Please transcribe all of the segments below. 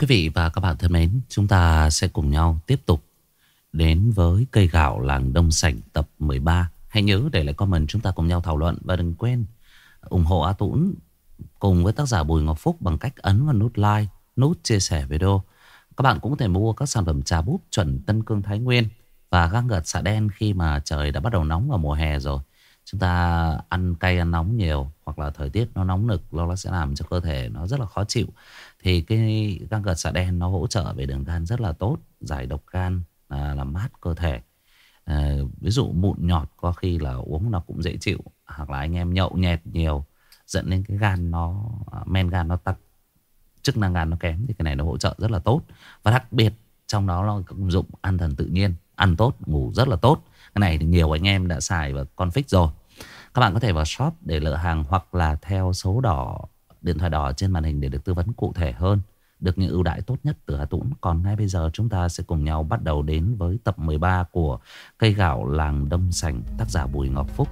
Quý vị và các bạn thân mến, chúng ta sẽ cùng nhau tiếp tục đến với cây gạo làng Đông Sảnh tập 13. Hãy nhớ để lại comment chúng ta cùng nhau thảo luận và đừng quên ủng hộ A Tũng cùng với tác giả Bùi Ngọc Phúc bằng cách ấn vào nút like, nút chia sẻ video. Các bạn cũng có thể mua các sản phẩm trà búp chuẩn Tân Cương Thái Nguyên và găng gật xạ đen khi mà trời đã bắt đầu nóng vào mùa hè rồi. Chúng ta ăn cay ăn nóng nhiều hoặc là thời tiết nó nóng nực nó sẽ làm cho cơ thể nó rất là khó chịu. Thì cái găng gật xạ đen nó hỗ trợ về đường gan rất là tốt, giải độc gan, à, làm mát cơ thể. À, ví dụ mụn nhọt có khi là uống nó cũng dễ chịu hoặc là anh em nhậu nhẹt nhiều dẫn đến cái gan nó à, men gan nó tăng chức năng gan nó kém thì cái này nó hỗ trợ rất là tốt và đặc biệt trong đó là công dụng ăn thần tự nhiên ăn tốt ngủ rất là tốt cái này thì nhiều anh em đã xài và config rồi các bạn có thể vào shop để lựa hàng hoặc là theo số đỏ, điện thoại đỏ trên màn hình để được tư vấn cụ thể hơn được những ưu đãi tốt nhất từ Hà Tũng. Còn ngay bây giờ chúng ta sẽ cùng nhau bắt đầu đến với tập 13 của Cây gạo làng Đông Sành, tác giả Bùi Ngọc Phúc.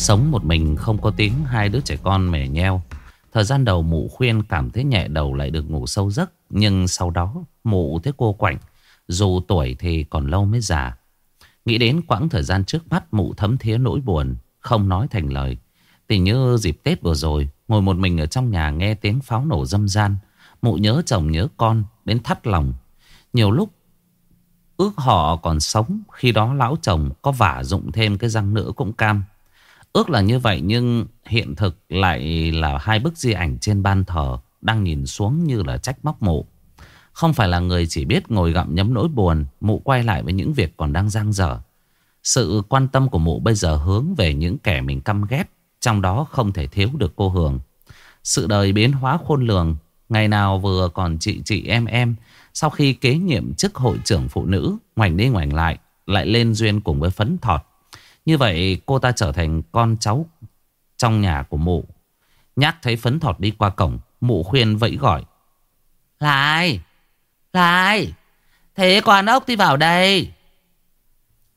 Sống một mình không có tiếng, hai đứa trẻ con mẻ nheo. Thời gian đầu mụ khuyên cảm thấy nhẹ đầu lại được ngủ sâu giấc. Nhưng sau đó mụ thấy cô quạnh. Dù tuổi thì còn lâu mới già. Nghĩ đến quãng thời gian trước mắt mụ thấm thía nỗi buồn. Không nói thành lời. Tình như dịp Tết vừa rồi. Ngồi một mình ở trong nhà nghe tiếng pháo nổ dâm gian. Mụ nhớ chồng nhớ con, đến thắt lòng. Nhiều lúc ước họ còn sống. Khi đó lão chồng có vả dụng thêm cái răng nữa cũng cam. Ước là như vậy nhưng hiện thực lại là hai bức di ảnh trên ban thờ đang nhìn xuống như là trách móc mụ. Không phải là người chỉ biết ngồi gặm nhấm nỗi buồn, mụ quay lại với những việc còn đang giang dở. Sự quan tâm của mụ bây giờ hướng về những kẻ mình căm ghét, trong đó không thể thiếu được cô Hường. Sự đời biến hóa khôn lường, ngày nào vừa còn chị chị em em, sau khi kế nhiệm chức hội trưởng phụ nữ, ngoảnh đi ngoảnh lại, lại lên duyên cùng với phấn thọt. Như vậy cô ta trở thành con cháu trong nhà của mụ. Nhắc thấy phấn thọt đi qua cổng, mụ khuyên vẫy gọi. Lại, lại, thế quan ốc đi vào đây.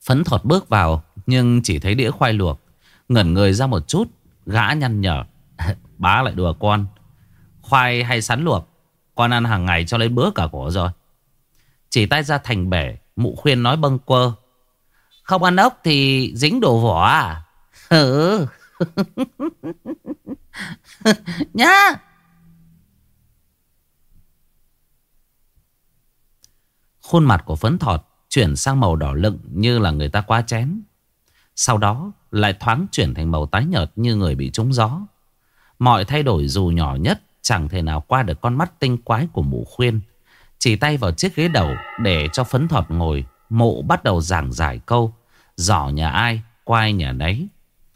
Phấn thọt bước vào, nhưng chỉ thấy đĩa khoai luộc. Ngẩn người ra một chút, gã nhăn nhở. Bá lại đùa con. Khoai hay sắn luộc, con ăn hàng ngày cho lấy bữa cả cổ rồi. Chỉ tay ra thành bể, mụ khuyên nói bâng quơ. Không ăn ốc thì dính đồ vỏ à? Ừ. Nhá. Khuôn mặt của phấn thọt chuyển sang màu đỏ lựng như là người ta quá chén. Sau đó lại thoáng chuyển thành màu tái nhợt như người bị trúng gió. Mọi thay đổi dù nhỏ nhất chẳng thể nào qua được con mắt tinh quái của mụ khuyên. Chỉ tay vào chiếc ghế đầu để cho phấn thọt ngồi. Mụ bắt đầu giảng giải câu Giỏ nhà ai, quai nhà nấy.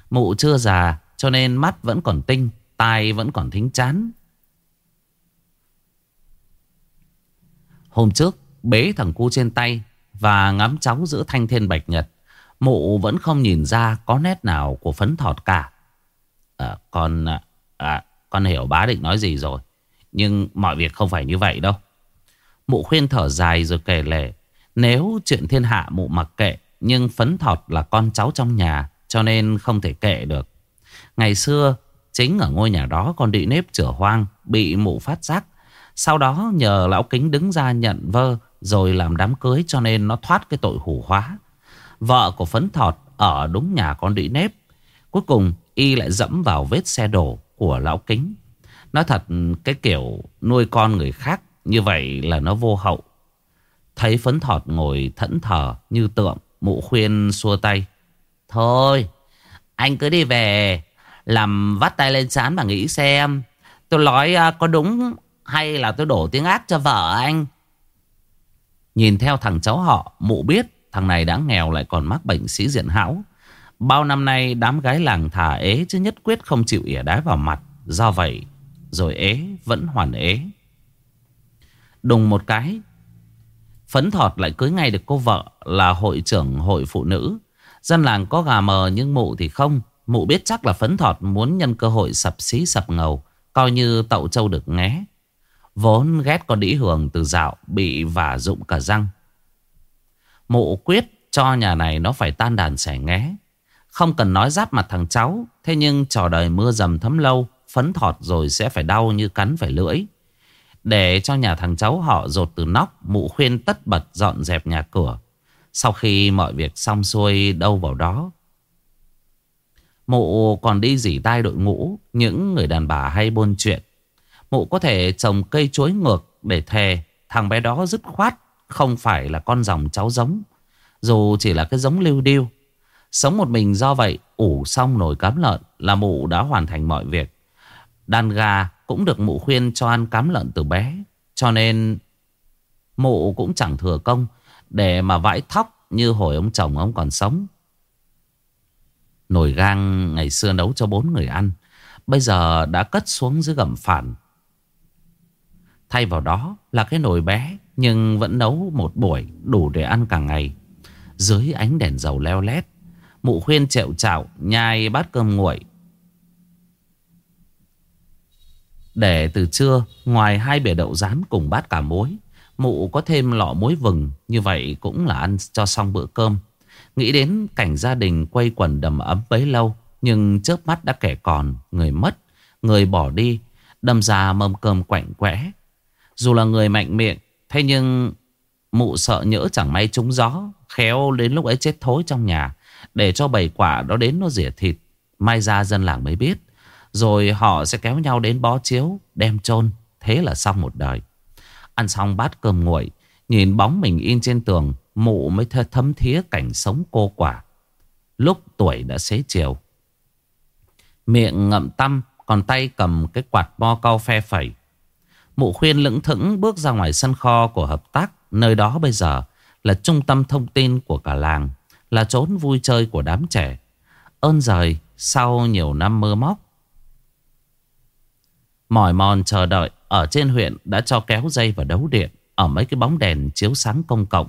Mụ chưa già cho nên mắt vẫn còn tinh, tai vẫn còn thính chán. Hôm trước, bế thằng cu trên tay và ngắm cháu giữa thanh thiên bạch nhật. Mụ vẫn không nhìn ra có nét nào của phấn thọt cả. À, con, à, à, con hiểu bá định nói gì rồi. Nhưng mọi việc không phải như vậy đâu. Mụ khuyên thở dài rồi kể lể. Nếu chuyện thiên hạ mụ mặc kệ, nhưng phấn thọt là con cháu trong nhà, Cho nên không thể kệ được. Ngày xưa, Chính ở ngôi nhà đó còn bị nếp chửa hoang, Bị mụ phát giác. Sau đó nhờ lão kính đứng ra nhận vơ, Rồi làm đám cưới cho nên nó thoát cái tội hủ hóa. Vợ của phấn thọt Ở đúng nhà con đĩ nếp. Cuối cùng, y lại dẫm vào vết xe đổ Của lão kính. Nói thật, cái kiểu nuôi con người khác, Như vậy là nó vô hậu. Thấy phấn thọt ngồi thẫn thờ như tượng Mụ khuyên xua tay. Thôi, anh cứ đi về. Làm vắt tay lên chán mà nghĩ xem. Tôi nói à, có đúng hay là tôi đổ tiếng ác cho vợ anh. Nhìn theo thằng cháu họ, mụ biết thằng này đã nghèo lại còn mắc bệnh sĩ diện hão. Bao năm nay đám gái làng thả ế chứ nhất quyết không chịu ỉa đái vào mặt. Do vậy, rồi ế vẫn hoàn ế. Đùng một cái, phấn thọt lại cưới ngay được cô vợ là hội trưởng hội phụ nữ. Dân làng có gà mờ nhưng mụ thì không. Mụ biết chắc là phấn thọt muốn nhân cơ hội sập xí sập ngầu, coi như tậu châu được nghé. Vốn ghét con đĩ hường từ dạo bị vả dụng cả răng. Mụ quyết cho nhà này nó phải tan đàn xẻ nghé. Không cần nói giáp mặt thằng cháu. Thế nhưng trò đời mưa dầm thấm lâu. Phấn thọt rồi sẽ phải đau như cắn phải lưỡi. Để cho nhà thằng cháu họ rột từ nóc. Mụ khuyên tất bật dọn dẹp nhà cửa. Sau khi mọi việc xong xuôi đâu vào đó. Mụ còn đi dỉ tai đội ngũ. Những người đàn bà hay buôn chuyện. Mụ có thể trồng cây chuối ngược để thề. Thằng bé đó dứt khoát. Không phải là con dòng cháu giống. Dù chỉ là cái giống lưu điêu. Sống một mình do vậy, ủ xong nồi cám lợn là mụ đã hoàn thành mọi việc. Đàn gà cũng được mụ khuyên cho ăn cám lợn từ bé. Cho nên, mụ cũng chẳng thừa công để mà vãi thóc như hồi ông chồng ông còn sống. Nồi gang ngày xưa nấu cho bốn người ăn. Bây giờ đã cất xuống dưới gầm phản. Thay vào đó là cái nồi bé, nhưng vẫn nấu một buổi đủ để ăn cả ngày. Dưới ánh đèn dầu leo lét, Mụ khuyên trẹo chảo Nhai bát cơm nguội Để từ trưa, Ngoài hai bể đậu rán cùng bát cả muối, Mụ có thêm lọ muối vừng, Như vậy cũng là ăn cho xong bữa cơm. Nghĩ đến cảnh gia đình quay quần đầm ấm bấy lâu, Nhưng chớp mắt đã kẻ còn, Người mất, Người bỏ đi, Đâm ra mâm cơm quạnh quẽ. Dù là người mạnh miệng, Thế nhưng Mụ sợ nhỡ chẳng may trúng gió, Khéo đến lúc ấy chết thối trong nhà, Để cho bầy quả đó đến nó rỉa thịt. Mai ra dân làng mới biết. Rồi họ sẽ kéo nhau đến bó chiếu Đem chôn Thế là xong một đời Ăn xong bát cơm nguội Nhìn bóng mình in trên tường Mụ mới thấm thía cảnh sống cô quả Lúc tuổi đã xế chiều Miệng ngậm tâm Còn tay cầm cái quạt bo cao phe phẩy Mụ khuyên lững thững bước ra ngoài sân kho của hợp tác Nơi đó bây giờ là trung tâm thông tin của cả làng, là chốn vui chơi của đám trẻ. Ơn rời sau nhiều năm mơ móc. Mỏi mòn chờ đợi, ở trên huyện đã cho kéo dây và đấu điện, ở mấy cái bóng đèn chiếu sáng công cộng.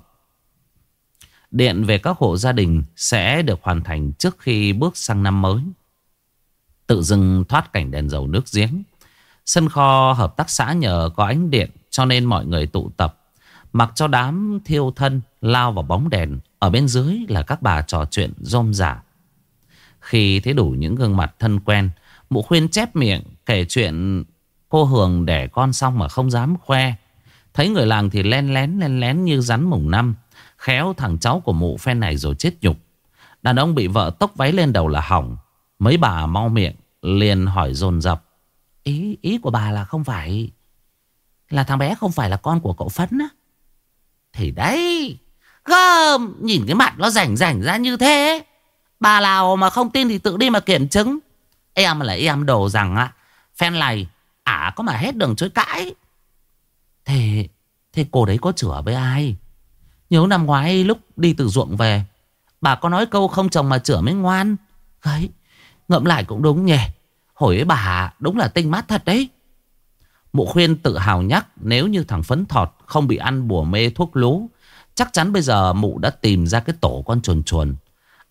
Điện về các hộ gia đình sẽ được hoàn thành trước khi bước sang năm mới. Tự dưng thoát cảnh đèn dầu nước giếng. Sân kho hợp tác xã nhờ có ánh điện, cho nên mọi người tụ tập Mặc cho đám thiêu thân lao vào bóng đèn, Ở bên dưới là các bà trò chuyện rôm rả Khi thấy đủ những gương mặt thân quen, Mụ khuyên chép miệng kể chuyện cô Hường đẻ con xong mà không dám khoe. Thấy người làng thì len lén len lén như rắn mùng năm, Khéo thằng cháu của mụ phen này rồi chết nhục. Đàn ông bị vợ tốc váy lên đầu là hỏng. Mấy bà mau miệng, liền hỏi dồn dập. Ý ý của bà là không phải Là thằng bé không phải là con của cậu Phấn á? Thì đấy, Gơm, Nhìn cái mặt nó rảnh rảnh ra như thế. Bà nào mà không tin thì tự đi mà kiểm chứng. Em là em đồ rằng á. Phen này, Ả có mà hết đường chối cãi Thế Thế cô đấy có chữa với ai Nhớ năm ngoái lúc đi từ ruộng về, Bà có nói câu không chồng mà chữa mới ngoan Đấy Ngậm lại cũng đúng nhỉ Hồi ấy bà đúng là tinh mắt thật đấy Mụ khuyên tự hào nhắc, nếu như thằng phấn thọt không bị ăn bùa mê thuốc lú. Chắc chắn bây giờ mụ đã tìm ra cái tổ con chuồn chuồn.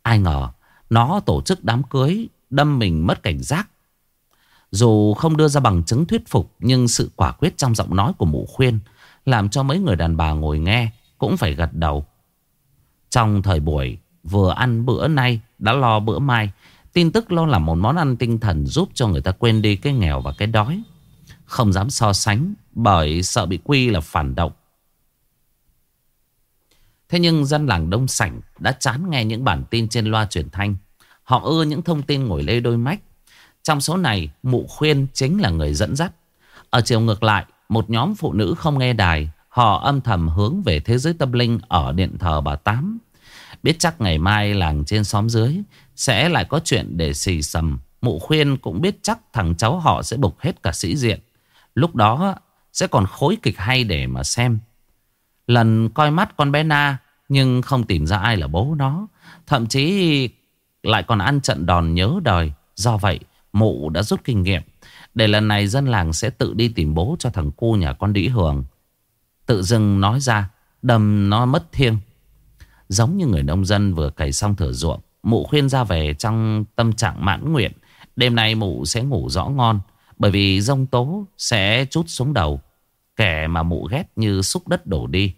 Ai ngờ, nó tổ chức đám cưới, đâm mình mất cảnh giác. Dù không đưa ra bằng chứng thuyết phục, nhưng sự quả quyết trong giọng nói của mụ khuyên làm cho mấy người đàn bà ngồi nghe cũng phải gật đầu. Trong thời buổi vừa ăn bữa nay, đã lo bữa mai, tin tức lo là một món ăn tinh thần giúp cho người ta quên đi cái nghèo và cái đói. Không dám so sánh Bởi sợ bị quy là phản động Thế nhưng dân làng Đông Sảnh Đã chán nghe những bản tin trên loa truyền thanh Họ ưa những thông tin ngồi lê đôi mách trong số này Mụ khuyên chính là người dẫn dắt Ở chiều ngược lại Một nhóm phụ nữ không nghe đài Họ âm thầm hướng về thế giới tâm linh Ở điện thờ bà Tám Biết chắc ngày mai làng trên xóm dưới Sẽ lại có chuyện để xì sầm Mụ khuyên cũng biết chắc thằng cháu họ sẽ bục hết cả sĩ diện Lúc đó sẽ còn khối kịch hay để mà xem. Lần coi mắt con bé Na nhưng không tìm ra ai là bố nó. Thậm chí lại còn ăn trận đòn nhớ đời. Do vậy, mụ đã rút kinh nghiệm. Để lần này dân làng sẽ tự đi tìm bố cho thằng cu nhà con đĩ hường. Tự dưng nói ra, đầm nó mất thiêng. Giống như người nông dân vừa cày xong thửa ruộng. Mụ khuyên ra về trong tâm trạng mãn nguyện. Đêm nay mụ sẽ ngủ rõ ngon. Bởi vì rông tố sẽ chút xuống đầu. Kẻ mà mụ ghét như xúc đất đổ đi.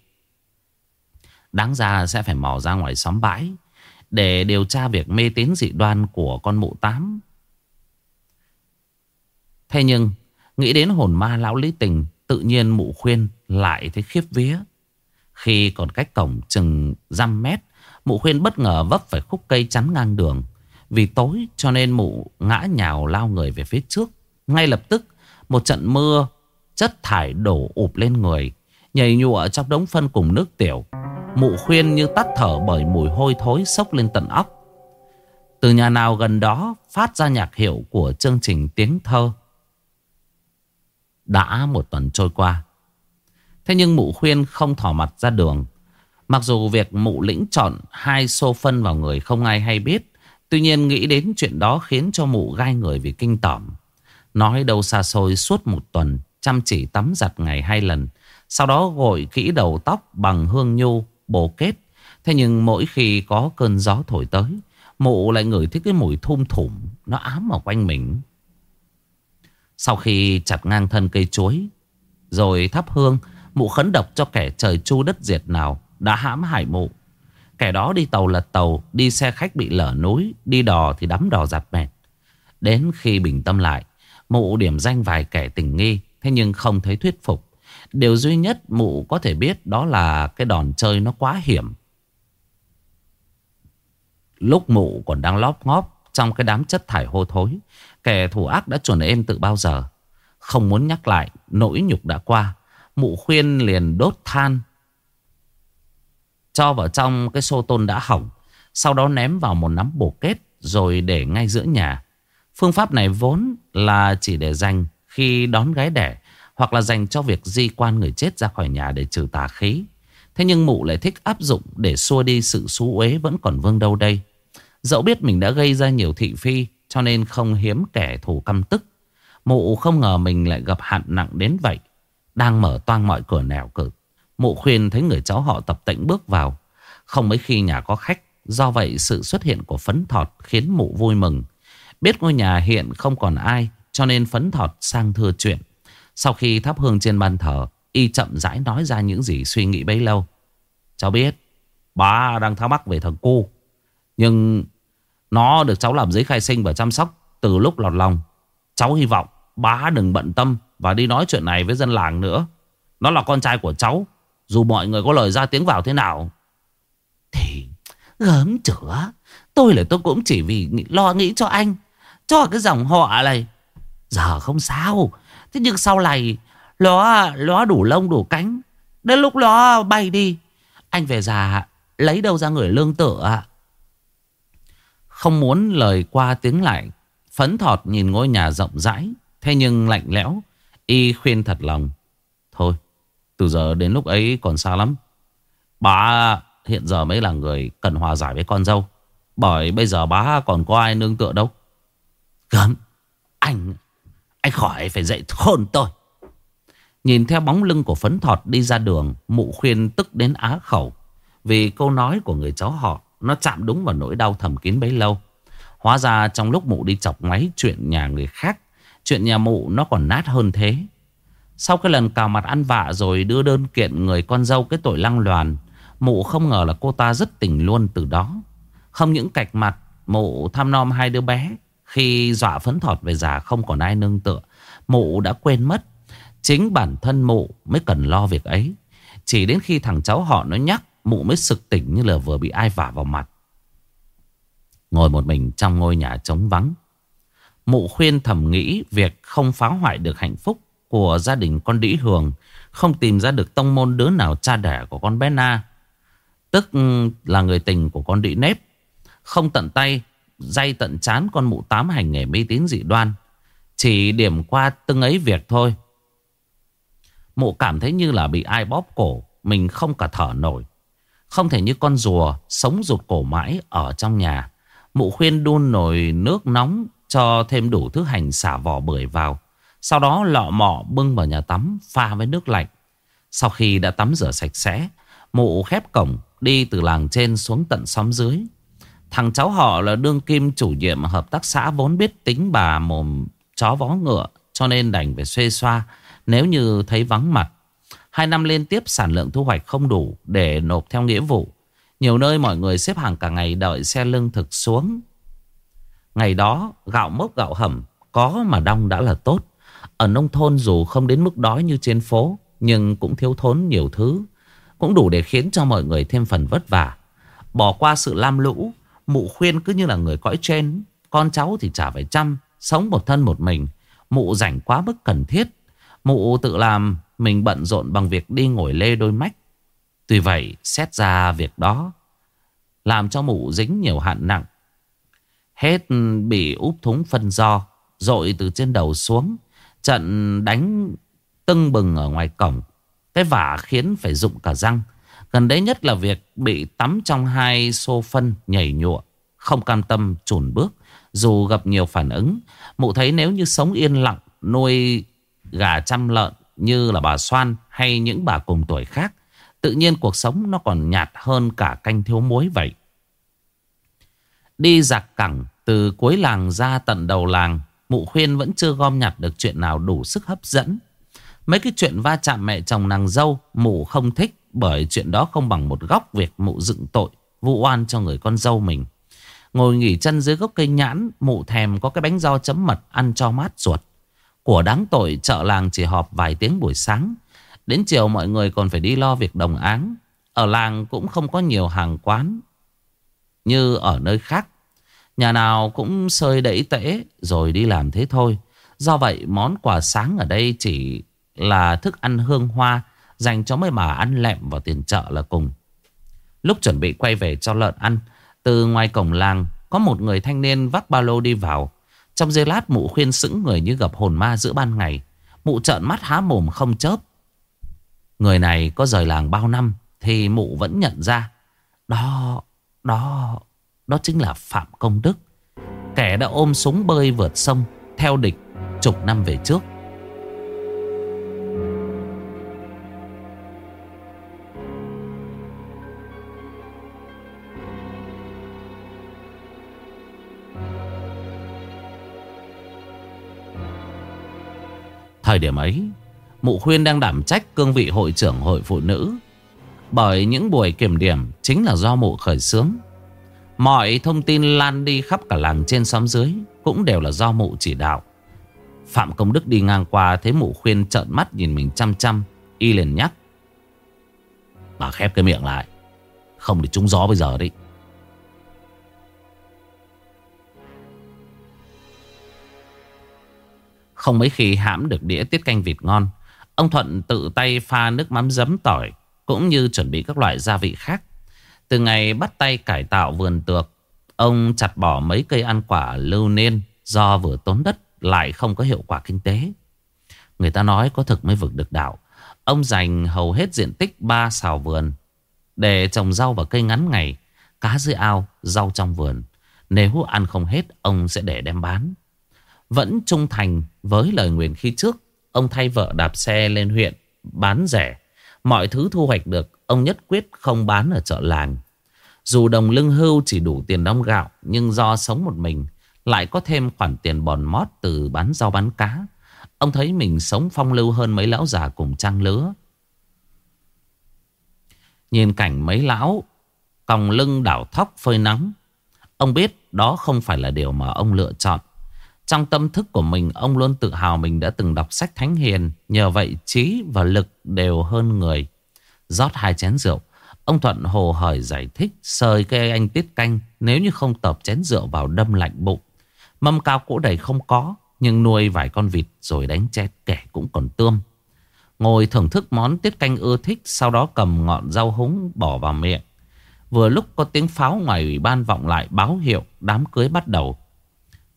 Đáng ra sẽ phải mò ra ngoài xóm bãi để điều tra việc mê tín dị đoan của con mụ tám. Thế nhưng, nghĩ đến hồn ma lão lý tình, tự nhiên mụ khuyên lại thấy khiếp vía. Khi còn cách cổng chừng dăm mét, mụ khuyên bất ngờ vấp phải khúc cây chắn ngang đường. Vì tối cho nên mụ ngã nhào lao người về phía trước. Ngay lập tức, một trận mưa chất thải đổ ụp lên người, nhảy nhụa trong đống phân cùng nước tiểu. Mụ khuyên như tắt thở bởi mùi hôi thối sốc lên tận óc. Từ nhà nào gần đó phát ra nhạc hiệu của chương trình tiếng thơ. Đã một tuần trôi qua. Thế nhưng mụ khuyên không thỏ mặt ra đường. Mặc dù việc mụ lĩnh chọn hai xô phân vào người không ai hay biết. Tuy nhiên nghĩ đến chuyện đó khiến cho mụ gai người vì kinh tởm. Nói đâu xa xôi suốt một tuần chăm chỉ tắm giặt ngày hai lần. Sau đó gội kỹ đầu tóc bằng hương nhu bồ kết. Thế nhưng mỗi khi có cơn gió thổi tới, mụ lại ngửi thấy cái mùi thum thủm nó ám ở quanh mình. Sau khi chặt ngang thân cây chuối, rồi thắp hương, mụ khấn độc cho kẻ trời chu đất diệt nào đã hãm hại mụ. Kẻ đó đi tàu lật tàu, đi xe khách bị lở núi, đi đò thì đắm đò giặt mệt. Đến khi bình tâm lại, mụ điểm danh vài kẻ tình nghi, thế nhưng không thấy thuyết phục. Điều duy nhất mụ có thể biết đó là cái đòn chơi nó quá hiểm. Lúc mụ còn đang lóp ngóp trong cái đám chất thải hô thối, kẻ thủ ác đã chuẩn êm từ bao giờ. Không muốn nhắc lại, nỗi nhục đã qua. Mụ khuyên liền đốt than, cho vào trong cái xô tôn đã hỏng. Sau đó ném vào một nắm bổ kết rồi để ngay giữa nhà. Phương pháp này vốn là chỉ để dành khi đón gái đẻ hoặc là dành cho việc di quan người chết ra khỏi nhà để trừ tà khí. Thế nhưng mụ lại thích áp dụng để xua đi sự xú uế vẫn còn vương đâu đây. Dẫu biết mình đã gây ra nhiều thị phi cho nên không hiếm kẻ thù căm tức. Mụ không ngờ mình lại gặp hạn nặng đến vậy. Đang mở toang mọi cửa nẻo cửa. Mụ khuyên thấy người cháu họ tập tĩnh bước vào. Không mấy khi nhà có khách. Do vậy sự xuất hiện của phấn thọt khiến mụ vui mừng. Biết ngôi nhà hiện không còn ai, cho nên phấn thọt sang thưa chuyện. Sau khi thắp hương trên bàn thờ, Y chậm rãi nói ra những gì suy nghĩ bấy lâu Cháu biết, Bà đang thắc mắc về thằng cu Nhưng nó được cháu làm giấy khai sinh và chăm sóc Từ lúc lọt lòng. Cháu hy vọng bá đừng bận tâm Và đi nói chuyện này với dân làng nữa. Nó là con trai của cháu. Dù mọi người có lời ra tiếng vào thế nào Thì gớm chữa. Tôi là tôi cũng chỉ vì lo nghĩ cho anh Cho cái dòng họ này. Giờ không sao. Thế nhưng sau này Nó, nó đủ lông đủ cánh. Đến lúc nó bay đi Anh về già lấy đâu ra người lương tựa không muốn lời qua tiếng lại, Phấn thọt nhìn ngôi nhà rộng rãi. Thế nhưng lạnh lẽo, Y khuyên thật lòng, Thôi, từ giờ đến lúc ấy còn xa lắm. Bà hiện giờ mới là người cần hòa giải với con dâu, Bởi bây giờ bà còn có ai nương tựa đâu. Gớm, Anh anh khỏi phải dậy khôn tôi. Nhìn theo bóng lưng của phấn thọt đi ra đường, Mụ khuyên tức đến á khẩu, Vì câu nói của người cháu họ nó chạm đúng vào nỗi đau thầm kín bấy lâu. Hóa ra trong lúc mụ đi chọc ngoáy chuyện nhà người khác, Chuyện nhà mụ nó còn nát hơn thế. Sau cái lần cào mặt ăn vạ rồi đưa đơn kiện người con dâu cái tội lăng loàn, Mụ không ngờ là cô ta rất tỉnh luôn từ đó. Không những cạch mặt, Mụ thăm nom hai đứa bé. Khi dọa phấn thọt về già không còn ai nương tựa, Mụ đã quên mất. Chính bản thân mụ mới cần lo việc ấy. Chỉ đến khi thằng cháu họ nó nhắc Mụ mới sực tỉnh như là vừa bị ai vả vào mặt. Ngồi một mình trong ngôi nhà trống vắng, Mụ khuyên thầm nghĩ Việc không phá hoại được hạnh phúc Của gia đình con đĩ hường, Không tìm ra được tông môn đứa nào cha đẻ của con bé Na, Tức là người tình của con đĩ nếp, Không tận tay Dây tận chán con mụ tám hành nghề mê tín dị đoan, Chỉ điểm qua từng ấy việc thôi. Mụ cảm thấy như là bị ai bóp cổ, Mình không cả thở nổi. Không thể như con rùa Sống rụt cổ mãi ở trong nhà Mụ khuyên đun nồi nước nóng cho thêm đủ thứ hành xả vỏ bưởi vào. Sau đó lọ mọ bưng vào nhà tắm pha với nước lạnh. Sau khi đã tắm rửa sạch sẽ, mụ khép cổng đi từ làng trên xuống tận xóm dưới. Thằng cháu họ là đương kim chủ nhiệm hợp tác xã vốn biết tính bà mồm chó vó ngựa cho nên đành phải xuê xoa nếu như thấy vắng mặt. Hai năm liên tiếp sản lượng thu hoạch không đủ để nộp theo nghĩa vụ. Nhiều nơi mọi người xếp hàng cả ngày đợi xe lương thực xuống. Ngày đó gạo mốc gạo hầm có mà đong đã là tốt. Ở nông thôn dù không đến mức đói như trên phố nhưng cũng thiếu thốn nhiều thứ. Cũng đủ để khiến cho mọi người thêm phần vất vả. Bỏ qua sự lam lũ, mụ khuyên cứ như là người cõi trên. Con cháu thì chả phải chăm, sống một thân một mình. Mụ rảnh quá mức cần thiết. Mụ tự làm mình bận rộn bằng việc đi ngồi lê đôi mách. Tuy vậy, xét ra việc đó làm cho mụ dính nhiều hạn nặng. Hết bị úp thúng phân do, dội từ trên đầu xuống. Trận đánh tưng bừng ở ngoài cổng. Cái vả khiến phải dụng cả răng. Gần đấy nhất là việc bị tắm trong hai xô phân nhảy nhụa. Không cam tâm chùn bước. Dù gặp nhiều phản ứng. Mụ thấy nếu như sống yên lặng nuôi gà chăm lợn như là bà Soan hay những bà cùng tuổi khác. Tự nhiên cuộc sống nó còn nhạt hơn cả canh thiếu muối vậy. Đi giặc cẳng từ cuối làng ra tận đầu làng. Mụ khuyên vẫn chưa gom nhặt được chuyện nào đủ sức hấp dẫn. Mấy cái chuyện va chạm mẹ chồng nàng dâu, Mụ không thích Bởi chuyện đó không bằng một góc việc mụ dựng tội Vụ oan cho người con dâu mình Ngồi nghỉ chân dưới gốc cây nhãn, Mụ thèm có cái bánh rau chấm mật Ăn cho mát ruột của đáng tội chợ làng chỉ họp vài tiếng buổi sáng Đến chiều mọi người còn phải đi lo việc đồng áng Ở làng cũng không có nhiều hàng quán Như ở nơi khác Nhà nào cũng sơi đẩy tễ Rồi đi làm thế thôi Do vậy món quà sáng ở đây chỉ là thức ăn hương hoa dành cho mấy bà ăn lẹm vào tiền chợ là cùng. Lúc chuẩn bị quay về cho lợn ăn, từ ngoài cổng làng có một người thanh niên vác ba lô đi vào. Trong giây lát mụ khuyên sững người như gặp hồn ma giữa ban ngày. Mụ trợn mắt há mồm không chớp. Người này có rời làng bao năm thì mụ vẫn nhận ra. Đó, đó, đó chính là Phạm Công Đức. Kẻ đã ôm súng bơi vượt sông theo địch chục năm về trước. Thời điểm ấy, Mụ Khuyên đang đảm trách cương vị hội trưởng hội phụ nữ. Bởi những buổi kiểm điểm chính là do mụ khởi xướng. Mọi thông tin lan đi khắp cả làng trên xóm dưới cũng đều là do mụ chỉ đạo. Phạm Công Đức đi ngang qua thấy mụ Khuyên trợn mắt nhìn mình chăm chăm. Y liền nhắc. Bà khép cái miệng lại. Không để trúng gió bây giờ đi. Không mấy khi hãm được đĩa tiết canh vịt ngon. Ông Thuận tự tay pha nước mắm giấm tỏi Cũng như chuẩn bị các loại gia vị khác. Từ ngày bắt tay cải tạo vườn tược Ông chặt bỏ mấy cây ăn quả lưu niên Do vừa tốn đất lại không có hiệu quả kinh tế. Người ta nói có thực mới vực được đạo. Ông dành hầu hết diện tích ba xào vườn Để trồng rau và cây ngắn ngày Cá dưới ao, rau trong vườn. Nếu ăn không hết ông sẽ để đem bán vẫn trung thành với lời nguyện khi trước. Ông thay vợ đạp xe lên huyện, Bán rẻ. Mọi thứ thu hoạch được, Ông nhất quyết không bán ở chợ làng. Dù đồng lương hưu chỉ đủ tiền đong gạo, Nhưng do sống một mình, Lại có thêm khoản tiền bòn mót Từ bán rau bán cá. Ông thấy mình sống phong lưu hơn mấy lão già cùng trang lứa. Nhìn cảnh mấy lão, Còng lưng đảo thóc phơi nắng. Ông biết đó không phải là điều mà ông lựa chọn trong tâm thức của mình, Ông luôn tự hào mình đã từng đọc sách thánh hiền. Nhờ vậy, trí và lực đều hơn người. Rót hai chén rượu, Ông Thuận hồ hởi giải thích, Sời cây anh tiết canh, Nếu như không tập chén rượu vào đâm lạnh bụng. Mâm cao cỗ đầy không có, Nhưng nuôi vài con vịt rồi đánh chết, kẻ cũng còn tươm. Ngồi thưởng thức món tiết canh ưa thích, Sau đó cầm ngọn rau húng bỏ vào miệng. Vừa lúc có tiếng pháo ngoài ủy ban vọng lại báo hiệu, đám cưới bắt đầu.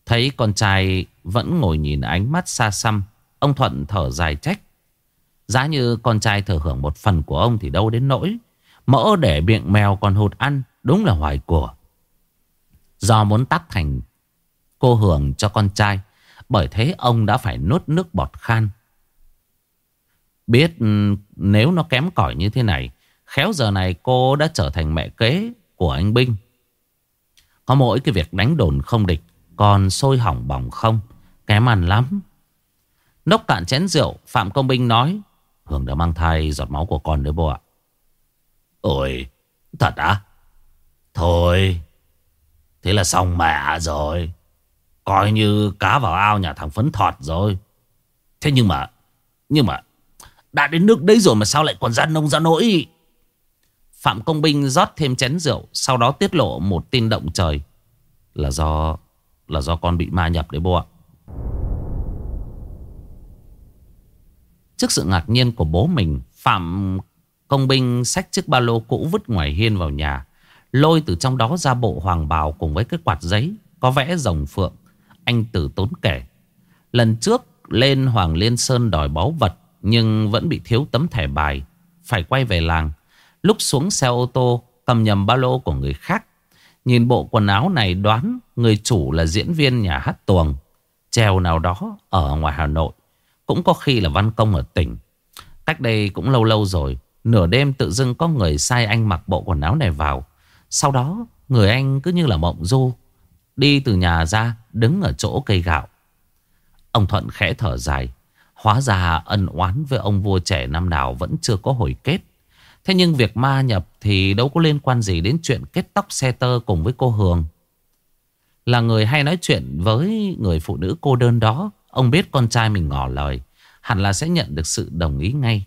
Thấy con trai vẫn ngồi nhìn ánh mắt xa xăm, Ông Thuận thở dài trách. Giá như con trai thừa hưởng một phần của ông thì đâu đến nỗi Mỡ để miệng mèo còn hụt ăn, Đúng là hoài của. Do muốn tắt thành cô hưởng cho con trai, Bởi thế ông đã phải nuốt nước bọt khan. Biết ừ, nếu nó kém cỏi như thế này, Khéo giờ này cô đã trở thành mẹ kế của anh Binh. Có mỗi cái việc đánh đồn không địch còn sôi hỏng bỏng không? Kém ăn lắm. Nốc cạn chén rượu, Phạm Công Binh nói, Hường đã mang thai giọt máu của con đấy bố ạ. Ôi, Thật á? Thôi, Thế là xong mẹ rồi. Coi như cá vào ao nhà thằng Phấn Thọt rồi. Thế nhưng mà Nhưng mà, Đã đến nước đấy rồi mà sao lại còn ra nông ra nỗi? Phạm Công Binh rót thêm chén rượu, Sau đó tiết lộ một tin động trời Là do là do con bị ma nhập đấy bố ạ. Trước sự ngạc nhiên của bố mình, Phạm Công Binh xách chiếc ba lô cũ vứt ngoài hiên vào nhà, Lôi từ trong đó ra bộ hoàng bào cùng với cái quạt giấy Có vẽ rồng phượng. Anh tử tốn kể, Lần trước lên Hoàng Liên Sơn đòi báu vật Nhưng vẫn bị thiếu tấm thẻ bài, Phải quay về làng. Lúc xuống xe ô tô, Cầm nhầm ba lô của người khác Nhìn bộ quần áo này đoán Người chủ là diễn viên nhà hát tuồng. Trèo nào đó ở ngoài Hà Nội. Cũng có khi là văn công ở tỉnh. Cách đây cũng lâu lâu rồi, Nửa đêm tự dưng có người sai anh mặc bộ quần áo này vào. Sau đó, người anh cứ như là mộng du, Đi từ nhà ra, đứng ở chỗ cây gạo. Ông Thuận khẽ thở dài. Hóa ra ân oán với ông vua trẻ năm nào vẫn chưa có hồi kết. Thế nhưng việc ma nhập thì đâu có liên quan gì đến chuyện kết tóc xe tơ cùng với cô Hường. Là người hay nói chuyện với người phụ nữ cô đơn đó, Ông biết con trai mình ngỏ lời, Hẳn là sẽ nhận được sự đồng ý ngay.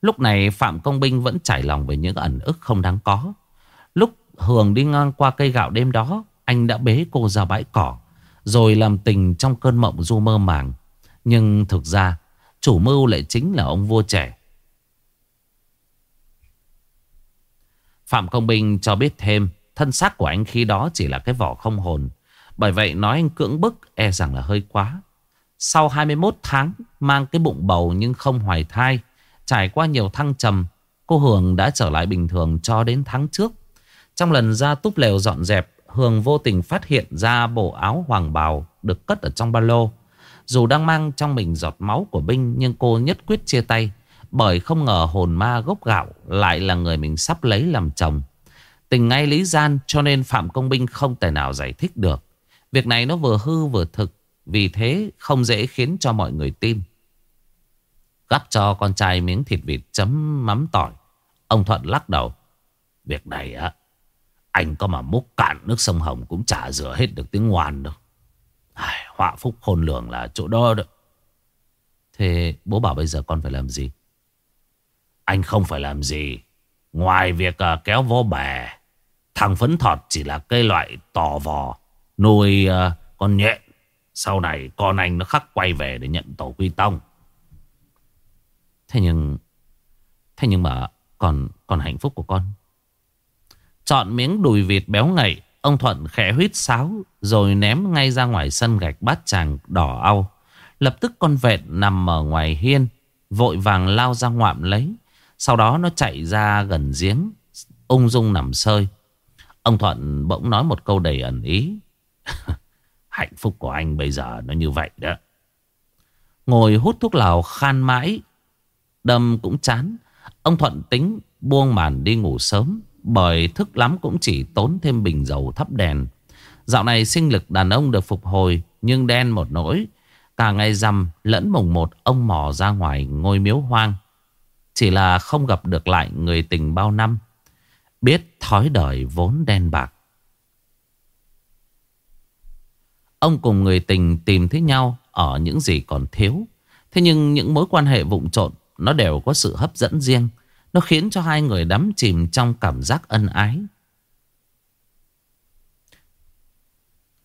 Lúc này Phạm Công Binh vẫn trải lòng về những ẩn ức không đáng có. Lúc Hường đi ngang qua cây gạo đêm đó, Anh đã bế cô ra bãi cỏ, Rồi làm tình trong cơn mộng du mơ màng. Nhưng thực ra, Chủ mưu lại chính là ông vua trẻ. Phạm Công Minh cho biết thêm, Thân xác của anh khi đó chỉ là cái vỏ không hồn. Bởi vậy nói anh cưỡng bức E rằng là hơi quá. Sau 21 tháng Mang cái bụng bầu nhưng không hoài thai, Trải qua nhiều thăng trầm, Cô Hường đã trở lại bình thường cho đến tháng trước. Trong lần ra túp lều dọn dẹp, Hường vô tình phát hiện ra bộ áo hoàng bào Được cất ở trong ba lô. Dù đang mang trong mình giọt máu của binh Nhưng cô nhất quyết chia tay. Bởi không ngờ hồn ma gốc gạo Lại là người mình sắp lấy làm chồng Tình ngay lý gian Cho nên Phạm Công Binh không thể nào giải thích được Việc này nó vừa hư vừa thực Vì thế không dễ khiến cho mọi người tin Gắp cho con trai miếng thịt vịt chấm mắm tỏi Ông Thuận lắc đầu Việc này á anh có mà múc cạn nước sông Hồng cũng chả rửa hết được tiếng ngoan đâu. Ai, họa phúc khôn lường là chỗ đó đó. Thế bố bảo bây giờ con phải làm gì? Anh không phải làm gì. Ngoài việc uh, kéo vô bè. Thằng phấn thọt chỉ là cây loại tò vò. Nuôi uh, con nhện. Sau này con anh nó khắc quay về để nhận tổ quy tông. Thế nhưng... Thế nhưng mà còn còn hạnh phúc của con Chọn miếng đùi vịt béo ngậy Ông Thuận khẽ huyết sáo Rồi ném ngay ra ngoài sân gạch bát chàng đỏ au Lập tức con vẹt nằm ở ngoài hiên Vội vàng lao ra ngoạm lấy sau đó nó chạy ra gần giếng Ung dung nằm sơi. Ông Thuận bỗng nói một câu đầy ẩn ý. Hạnh phúc của anh bây giờ nó như vậy đó. Ngồi hút thuốc lào khan mãi, Đâm cũng chán. Ông Thuận tính buông màn đi ngủ sớm, bởi thức lắm cũng chỉ tốn thêm bình dầu thắp đèn. Dạo này sinh lực đàn ông được phục hồi, Nhưng đen một nỗi. Cả ngày rằm lẫn mùng một, Ông mò ra ngoài ngôi miếu hoang. Chỉ là không gặp được lại người tình bao năm Biết thói đời vốn đen bạc Ông cùng người tình tìm thấy nhau Ở những gì còn thiếu Thế nhưng những mối quan hệ vụng trộn Nó đều có sự hấp dẫn riêng nó khiến cho hai người đắm chìm trong cảm giác ân ái.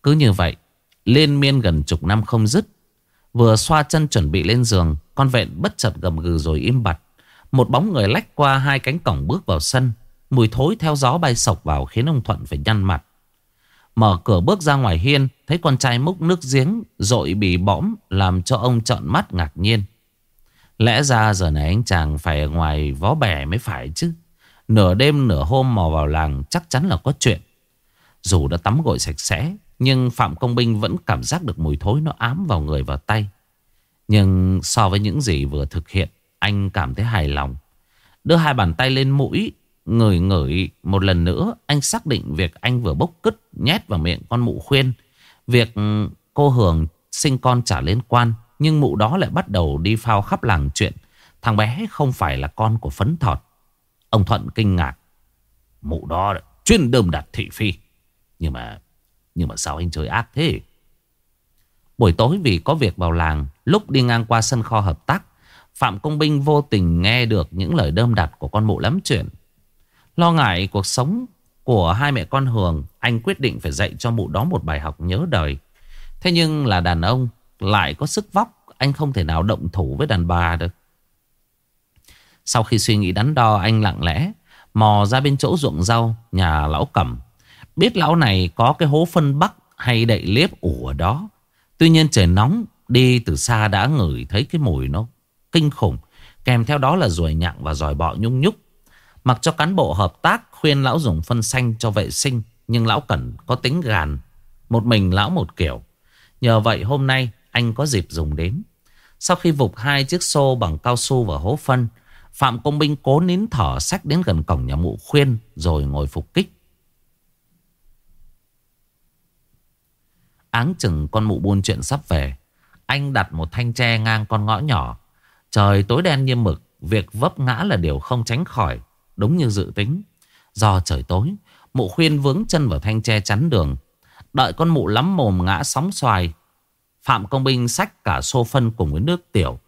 Cứ như vậy, liên miên gần chục năm không dứt. Vừa xoa chân chuẩn bị lên giường, con vẹn bất chợt gầm gừ rồi im bặt. Một bóng người lách qua hai cánh cổng bước vào sân. Mùi thối theo gió bay sộc vào khiến ông Thuận phải nhăn mặt. Mở cửa bước ra ngoài hiên, thấy con trai múc nước giếng, rội bì bõm, làm cho ông trợn mắt ngạc nhiên. Lẽ ra giờ này anh chàng phải ở ngoài vó bẻ mới phải chứ. Nửa đêm nửa hôm mò vào làng chắc chắn là có chuyện. Dù đã tắm gội sạch sẽ Nhưng Phạm Công Binh vẫn cảm giác được mùi thối nó ám vào người vào tay Nhưng so với những gì vừa thực hiện anh cảm thấy hài lòng. Đưa hai bàn tay lên mũi, Ngửi ngửi một lần nữa, Anh xác định việc anh vừa bốc cứt, Nhét vào miệng con mụ khuyên. Việc ừ, cô Hường sinh con trả liên quan, Nhưng mụ đó lại bắt đầu đi phao khắp làng chuyện. Thằng bé không phải là con của phấn thọt. Ông Thuận kinh ngạc. Mụ đó chuyên đơm đặt thị phi. Nhưng mà Nhưng mà sao anh chơi ác thế? Buổi tối vì có việc vào làng, Lúc đi ngang qua sân kho hợp tác Phạm Công Binh vô tình nghe được những lời đơm đặt của con mụ lắm chuyện. Lo ngại cuộc sống của hai mẹ con Hường, anh quyết định phải dạy cho mụ đó một bài học nhớ đời. Thế nhưng là đàn ông, lại có sức vóc, anh không thể nào động thủ với đàn bà được. Sau khi suy nghĩ đắn đo, anh lặng lẽ mò ra bên chỗ ruộng rau nhà lão cẩm. Biết lão này có cái hố phân bắc hay đậy liếp ủ ở đó. Tuy nhiên trời nóng, đi từ xa đã ngửi thấy cái mùi nó kinh khủng. Kèm theo đó là ruồi nhặng và giòi bọ nhung nhúc. Mặc cho cán bộ hợp tác khuyên lão dùng phân xanh cho vệ sinh. Nhưng lão Cẩn có tính gàn. Một mình lão một kiểu. Nhờ vậy hôm nay anh có dịp dùng đến. Sau khi vụt hai chiếc xô bằng cao su và hố phân. Phạm Công Binh cố nín thở sách đến gần cổng nhà mụ khuyên rồi ngồi phục kích. Áng chừng con mụ buôn chuyện sắp về. Anh đặt một thanh tre ngang con ngõ nhỏ Trời tối đen như mực, việc vấp ngã là điều không tránh khỏi, đúng như dự tính. Do trời tối, mụ khuyên vướng chân vào thanh tre chắn đường. Đợi con mụ lắm mồm ngã sóng xoài. Phạm công binh xách cả xô phân cùng với nước tiểu.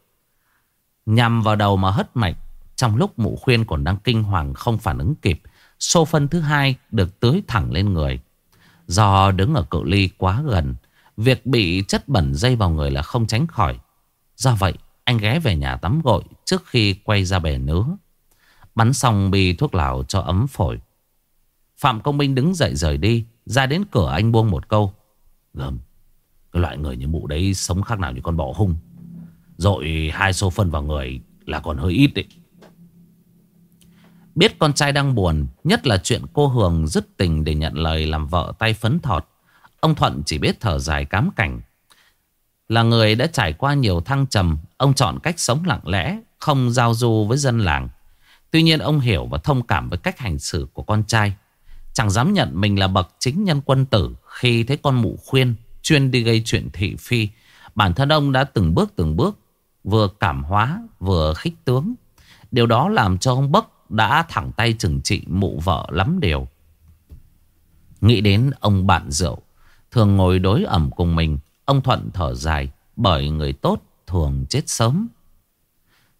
Nhằm vào đầu mà hất mạch. Trong lúc mụ khuyên còn đang kinh hoàng không phản ứng kịp. Xô phân thứ hai được tưới thẳng lên người. Do đứng ở cự ly quá gần. Việc bị chất bẩn dây vào người là không tránh khỏi. Do vậy anh ghé về nhà tắm gội trước khi quay ra bể nứa. Bắn xong bi thuốc lào cho ấm phổi. Phạm Công Minh đứng dậy rời đi. Ra đến cửa anh buông một câu. Gầm. Cái loại người như mụ đấy sống khác nào như con bò hung. Rồi hai số phân vào người là còn hơi ít đấy. Biết con trai đang buồn. Nhất là chuyện cô Hường dứt tình để nhận lời làm vợ tay phấn thọt. Ông Thuận chỉ biết thở dài cám cảnh. Là người đã trải qua nhiều thăng trầm, Ông chọn cách sống lặng lẽ, Không giao du với dân làng. Tuy nhiên ông hiểu và thông cảm với cách hành xử của con trai. Chẳng dám nhận mình là bậc chính nhân quân tử Khi thấy con mụ khuyên, Chuyên đi gây chuyện thị phi. Bản thân ông đã từng bước từng bước, Vừa cảm hóa, vừa khích tướng. Điều đó làm cho ông Bắc đã thẳng tay trừng trị mụ vợ lắm điều. Nghĩ đến ông bạn rượu, Thường ngồi đối ẩm cùng mình. Ông Thuận thở dài bởi người tốt thường chết sớm.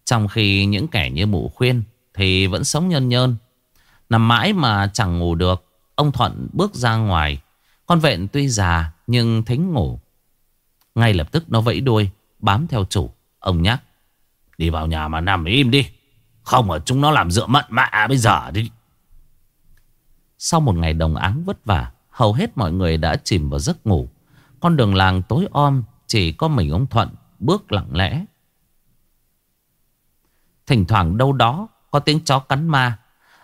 Trong khi những kẻ như mụ khuyên thì vẫn sống nhân nhơn. Nằm mãi mà chẳng ngủ được. Ông Thuận bước ra ngoài. Con vẹn tuy già nhưng thính ngủ. Ngay lập tức nó vẫy đuôi bám theo chủ. Ông nhắc. Đi vào nhà mà nằm im đi. Không ở chúng nó làm dựa mận mạ bây giờ đi. Sau một ngày đồng áng vất vả, hầu hết mọi người đã chìm vào giấc ngủ. Con đường làng tối om, Chỉ có mình ông Thuận bước lặng lẽ. Thỉnh thoảng đâu đó, Có tiếng chó cắn ma.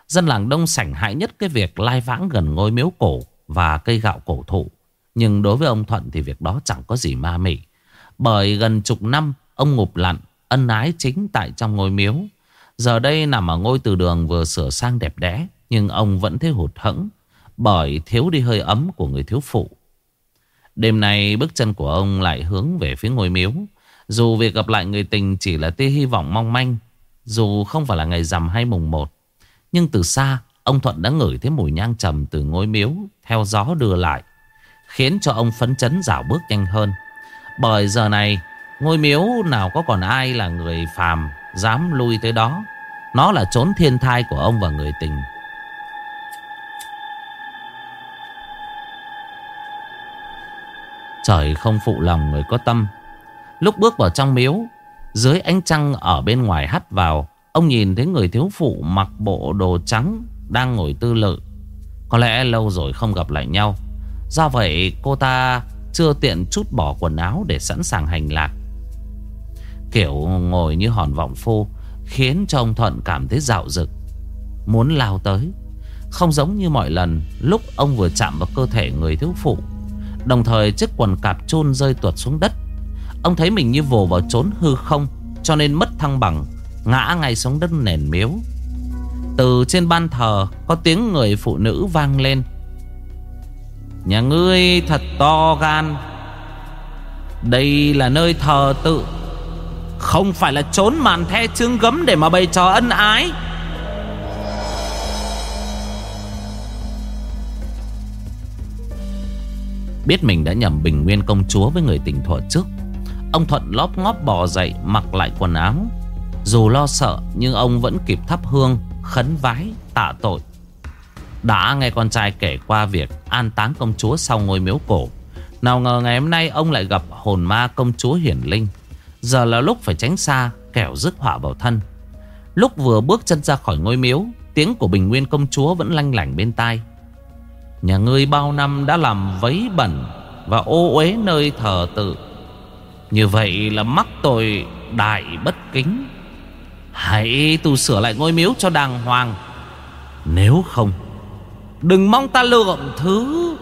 Dân làng đông sảnh hại nhất cái việc lai vãng gần ngôi miếu cổ Và cây gạo cổ thụ. Nhưng đối với ông Thuận thì việc đó chẳng có gì ma mị. Bởi gần chục năm, Ông ngụp lặn, Ân ái chính tại trong ngôi miếu. Giờ đây nằm ở ngôi từ đường vừa sửa sang đẹp đẽ, Nhưng ông vẫn thấy hụt hẫng Bởi thiếu đi hơi ấm của người thiếu phụ. Đêm nay bước chân của ông lại hướng về phía ngôi miếu. Dù việc gặp lại người tình chỉ là tia hy vọng mong manh. Dù không phải là ngày rằm hay mùng một. Nhưng từ xa, ông Thuận đã ngửi thấy mùi nhang trầm từ ngôi miếu theo gió đưa lại. Khiến cho ông phấn chấn dạo bước nhanh hơn. Bởi giờ này, ngôi miếu nào có còn ai là người phàm dám lui tới đó. Nó là trốn thiên thai của ông và người tình. Trời không phụ lòng người có tâm. Lúc bước vào trong miếu, Dưới ánh trăng ở bên ngoài hắt vào, Ông nhìn thấy người thiếu phụ mặc bộ đồ trắng Đang ngồi tư lự. Có lẽ lâu rồi không gặp lại nhau. Do vậy, cô ta chưa tiện chút bỏ quần áo để sẵn sàng hành lạc. Kiểu ngồi như hòn vọng phu, Khiến cho ông Thuận cảm thấy dạo dực. Muốn lao tới, Không giống như mọi lần Lúc ông vừa chạm vào cơ thể người thiếu phụ. Đồng thời chiếc quần cạp chôn rơi tuột xuống đất. Ông thấy mình như vồ vào trốn hư không, Cho nên mất thăng bằng, Ngã ngay xuống đất nền miếu. Từ trên ban thờ, Có tiếng người phụ nữ vang lên. Nhà ngươi thật to gan. Đây là nơi thờ tự. Không phải là trốn màn the trương gấm Để mà bày trò ân ái. Biết mình đã nhầm bình nguyên công chúa với người tình thuở trước. Ông Thuận lóp ngóp bò dậy, Mặc lại quần áo. Dù lo sợ, nhưng ông vẫn kịp thắp hương, Khấn vái, tạ tội. Đã nghe con trai kể qua việc An táng công chúa sau ngôi miếu cổ. Nào ngờ ngày hôm nay ông lại gặp Hồn ma công chúa hiển linh. Giờ là lúc phải tránh xa, Kẻo dứt họa vào thân. Lúc vừa bước chân ra khỏi ngôi miếu, Tiếng của bình nguyên công chúa vẫn lanh lảnh bên tai. Nhà ngươi bao năm đã làm vấy bẩn Và ô uế nơi thờ tự. Như vậy là mắc tội đại bất kính. Hãy tu sửa lại ngôi miếu cho đàng hoàng. Nếu không, Đừng mong ta lượng thứ.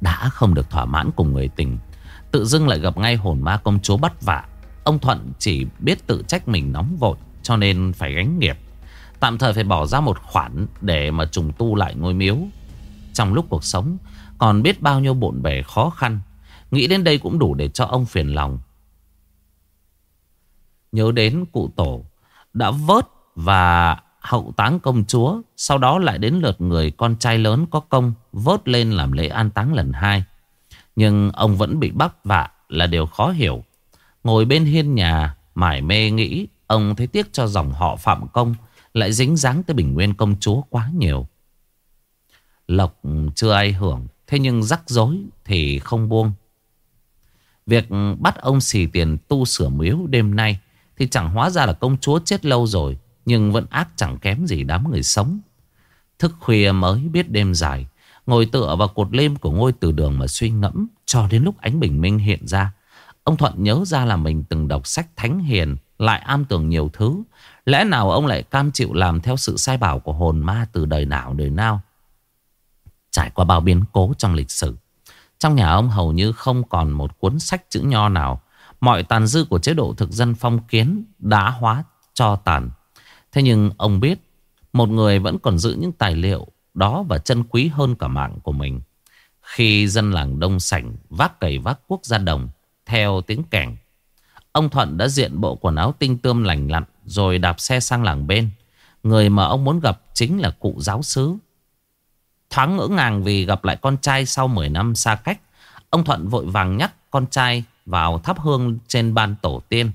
Đã không được thỏa mãn cùng người tình, Tự dưng lại gặp ngay hồn ma công chúa bắt vạ. Ông Thuận chỉ biết tự trách mình nóng vội, Cho nên phải gánh nghiệp. Tạm thời phải bỏ ra một khoản Để mà trùng tu lại ngôi miếu. Trong lúc cuộc sống, Còn biết bao nhiêu bộn bề khó khăn, Nghĩ đến đây cũng đủ để cho ông phiền lòng. Nhớ đến cụ tổ Đã vớt và hậu táng công chúa, Sau đó lại đến lượt người con trai lớn có công Vớt lên làm lễ an táng lần hai. Nhưng ông vẫn bị bắt vạ là điều khó hiểu. Ngồi bên hiên nhà, Mải mê nghĩ, Ông thấy tiếc cho dòng họ Phạm Công lại dính dáng tới bình nguyên công chúa quá nhiều. Lộc chưa ai hưởng, Thế nhưng rắc rối thì không buông. Việc bắt ông xì tiền tu sửa miếu đêm nay Thì chẳng hóa ra là công chúa chết lâu rồi, Nhưng vẫn ác chẳng kém gì đám người sống. Thức khuya mới biết đêm dài, Ngồi tựa vào cột lim của ngôi từ đường mà suy ngẫm Cho đến lúc ánh bình minh hiện ra. Ông Thuận nhớ ra là mình từng đọc sách thánh hiền lại am tưởng nhiều thứ Lẽ nào ông lại cam chịu làm theo sự sai bảo của hồn ma từ đời nào đời nào? Trải qua bao biến cố trong lịch sử. Trong nhà ông hầu như không còn một cuốn sách chữ nho nào. Mọi tàn dư của chế độ thực dân phong kiến đã hóa cho tàn. Thế nhưng ông biết, một người vẫn còn giữ những tài liệu đó và chân quý hơn cả mạng của mình. Khi dân làng Đông Sảnh vác cày vác cuốc ra đồng, theo tiếng kèn Ông Thuận đã diện bộ quần áo tinh tươm lành lặn, rồi đạp xe sang làng bên. Người mà ông muốn gặp chính là cụ giáo sứ. Thoáng ngỡ ngàng vì gặp lại con trai sau 10 năm xa cách. Ông Thuận vội vàng nhắc con trai vào thắp hương trên ban tổ tiên.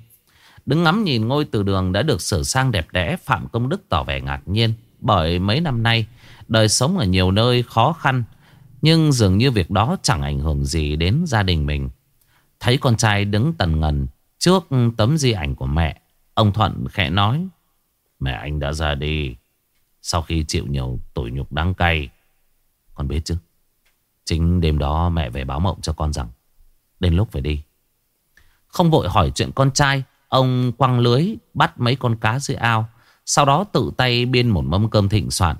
Đứng ngắm nhìn ngôi từ đường đã được sửa sang đẹp đẽ, Phạm Công Đức tỏ vẻ ngạc nhiên. Bởi mấy năm nay, đời sống ở nhiều nơi khó khăn. Nhưng dường như việc đó chẳng ảnh hưởng gì đến gia đình mình. Thấy con trai đứng tần ngần trước ừ, tấm di ảnh của mẹ. Ông Thuận khẽ nói, Mẹ anh đã ra đi Sau khi chịu nhiều tội nhục đáng cay. Con biết chứ? Chính đêm đó mẹ về báo mộng cho con rằng, Đến lúc phải đi. Không vội hỏi chuyện con trai, Ông quăng lưới bắt mấy con cá dưới ao, Sau đó tự tay biên một mâm cơm thịnh soạn.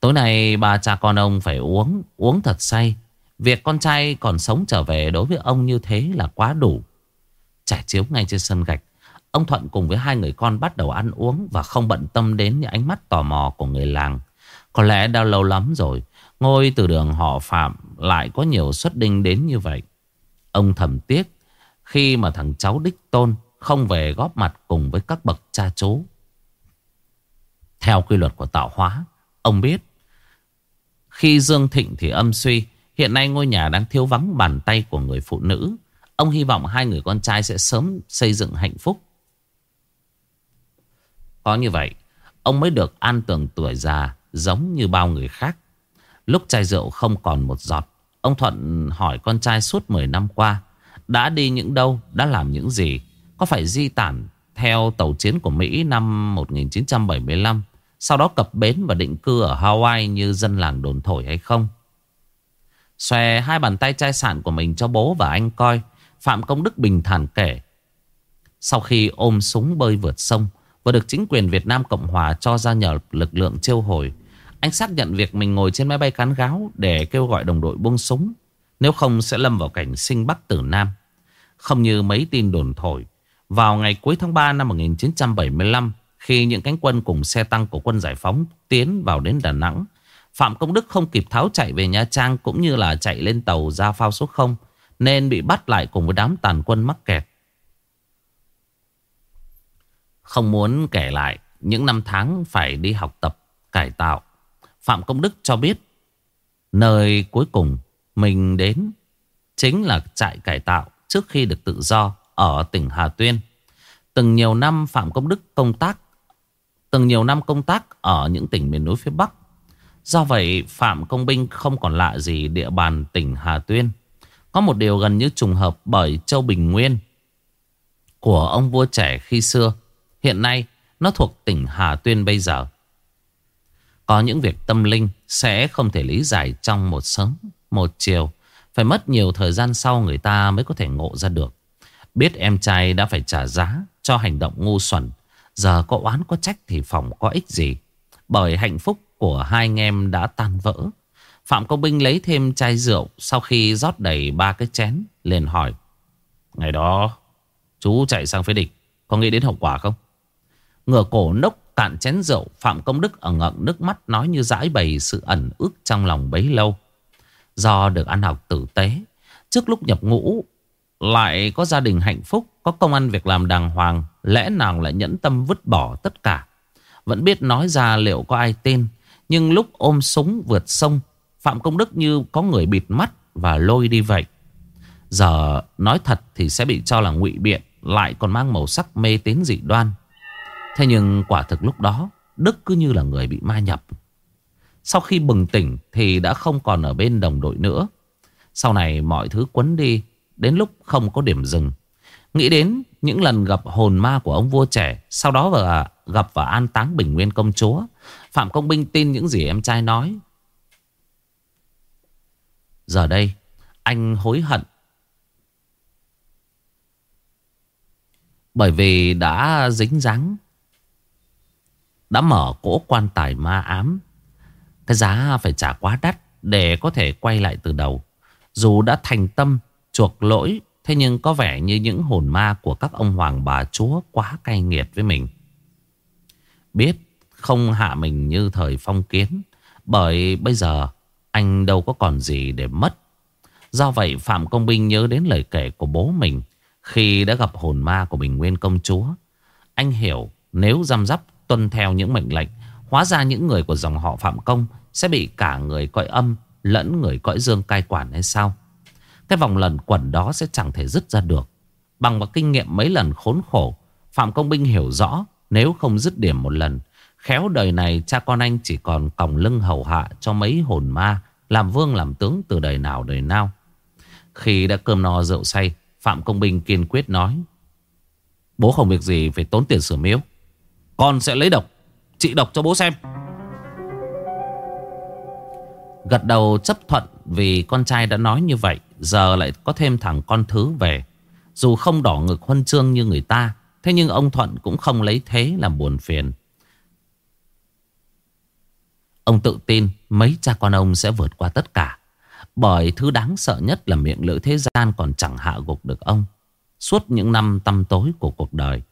Tối nay ba cha con ông phải uống Uống thật say. Việc con trai còn sống trở về đối với ông như thế là quá đủ. Trải chiếu ngay trên sân gạch Ông Thuận cùng với hai người con bắt đầu ăn uống và không bận tâm đến những ánh mắt tò mò của người làng. Có lẽ đã lâu lắm rồi, ngôi từ đường họ Phạm lại có nhiều xuất đinh đến như vậy. Ông thầm tiếc khi mà thằng cháu Đích Tôn không về góp mặt cùng với các bậc cha chú. Theo quy luật của tạo hóa, ông biết khi dương thịnh thì âm suy, hiện nay ngôi nhà đang thiếu vắng bàn tay của người phụ nữ. Ông hy vọng hai người con trai sẽ sớm xây dựng hạnh phúc. Có như vậy, Ông mới được an tưởng tuổi già Giống như bao người khác. Lúc chai rượu không còn một giọt, Ông Thuận hỏi con trai suốt 10 năm qua, Đã đi những đâu, Đã làm những gì? Có phải di tản theo tàu chiến của Mỹ năm 1975 Sau đó cập bến và định cư ở Hawaii Như dân làng đồn thổi hay không? Xòe hai bàn tay chai sản của mình cho bố và anh coi Phạm Công Đức bình thản kể. Sau khi ôm súng bơi vượt sông và được chính quyền Việt Nam Cộng Hòa cho ra nhờ lực lượng chiêu hồi, Anh xác nhận việc mình ngồi trên máy bay cán gáo Để kêu gọi đồng đội buông súng, Nếu không sẽ lâm vào cảnh sinh Bắc tử Nam. Không như mấy tin đồn thổi, Vào ngày cuối tháng 3 năm 1975 Khi những cánh quân cùng xe tăng của quân giải phóng Tiến vào đến Đà Nẵng, Phạm Công Đức không kịp tháo chạy về Nha Trang Cũng như là chạy lên tàu ra phao số 0 nên bị bắt lại cùng với đám tàn quân mắc kẹt Không muốn kể lại những năm tháng phải đi học tập, cải tạo. Phạm Công Đức cho biết nơi cuối cùng mình đến chính là trại cải tạo trước khi được tự do ở tỉnh Hà Tuyên. Từng nhiều năm Phạm Công Đức công tác từng nhiều năm công tác ở những tỉnh miền núi phía Bắc. Do vậy Phạm Công Binh không còn lạ gì địa bàn tỉnh Hà Tuyên. Có một điều gần như trùng hợp bởi Châu Bình Nguyên của ông vua trẻ khi xưa Hiện nay nó thuộc tỉnh Hà Tuyên bây giờ. Có những việc tâm linh sẽ không thể lý giải trong một sớm, một chiều. Phải mất nhiều thời gian sau người ta mới có thể ngộ ra được. Biết em trai đã phải trả giá cho hành động ngu xuẩn. Giờ có oán có trách thì phòng có ích gì. Bởi hạnh phúc của hai anh em đã tan vỡ. Phạm Công Binh lấy thêm chai rượu sau khi rót đầy ba cái chén. liền hỏi. Ngày đó, chú chạy sang phía địch. Có nghĩ đến hậu quả không? Ngửa cổ nốc cạn chén rượu, Phạm Công Đức ở ngậm nước mắt nói như giải bày sự ẩn ức trong lòng bấy lâu Do được ăn học tử tế, Trước lúc nhập ngũ, Lại có gia đình hạnh phúc, Có công ăn việc làm đàng hoàng, Lẽ nào lại nhẫn tâm vứt bỏ tất cả Vẫn biết nói ra liệu có ai tin, Nhưng lúc ôm súng vượt sông Phạm Công Đức như có người bịt mắt Và lôi đi vậy. Giờ nói thật thì sẽ bị cho là ngụy biện, Lại còn mang màu sắc mê tín dị đoan. Thế nhưng quả thực lúc đó, Đức cứ như là người bị ma nhập. Sau khi bừng tỉnh Thì đã không còn ở bên đồng đội nữa. Sau này mọi thứ quấn đi, Đến lúc không có điểm dừng. Nghĩ đến những lần gặp hồn ma của ông vua trẻ, Sau đó và gặp và an táng bình nguyên công chúa, Phạm Công Binh tin những gì em trai nói Giờ đây Anh hối hận Bởi vì đã dính dáng đã mở cỗ quan tài ma ám. Cái giá phải trả quá đắt để có thể quay lại từ đầu. Dù đã thành tâm chuộc lỗi, thế nhưng có vẻ như những hồn ma của các ông hoàng bà chúa quá cay nghiệt với mình. Biết không hạ mình như thời phong kiến, bởi bây giờ anh đâu có còn gì để mất. Do vậy Phạm Công Binh nhớ đến lời kể của bố mình khi đã gặp hồn ma của Bình Nguyên Công Chúa. Anh hiểu nếu giam giáp tuân theo những mệnh lệnh. Hóa ra những người của dòng họ Phạm Công sẽ bị cả người cõi âm lẫn người cõi dương cai quản hay sao? Cái vòng lần quẩn đó sẽ chẳng thể dứt ra được. Bằng vào kinh nghiệm mấy lần khốn khổ, Phạm Công Binh hiểu rõ nếu không dứt điểm một lần, khéo đời này cha con anh chỉ còn còng lưng hầu hạ cho mấy hồn ma, làm vương làm tướng từ đời nào đời nào. Khi đã cơm no rượu say, Phạm Công Binh kiên quyết nói Bố không việc gì phải tốn tiền sửa miếu. Con sẽ lấy độc Chị độc cho bố xem. Gật đầu chấp thuận Vì con trai đã nói như vậy Giờ lại có thêm thằng con thứ về. Dù không đỏ ngực huân chương như người ta Thế nhưng ông Thuận cũng không lấy thế làm buồn phiền. Ông tự tin mấy cha con ông sẽ vượt qua tất cả. Bởi thứ đáng sợ nhất là miệng lưỡi thế gian còn chẳng hạ gục được ông. Suốt những năm tăm tối của cuộc đời,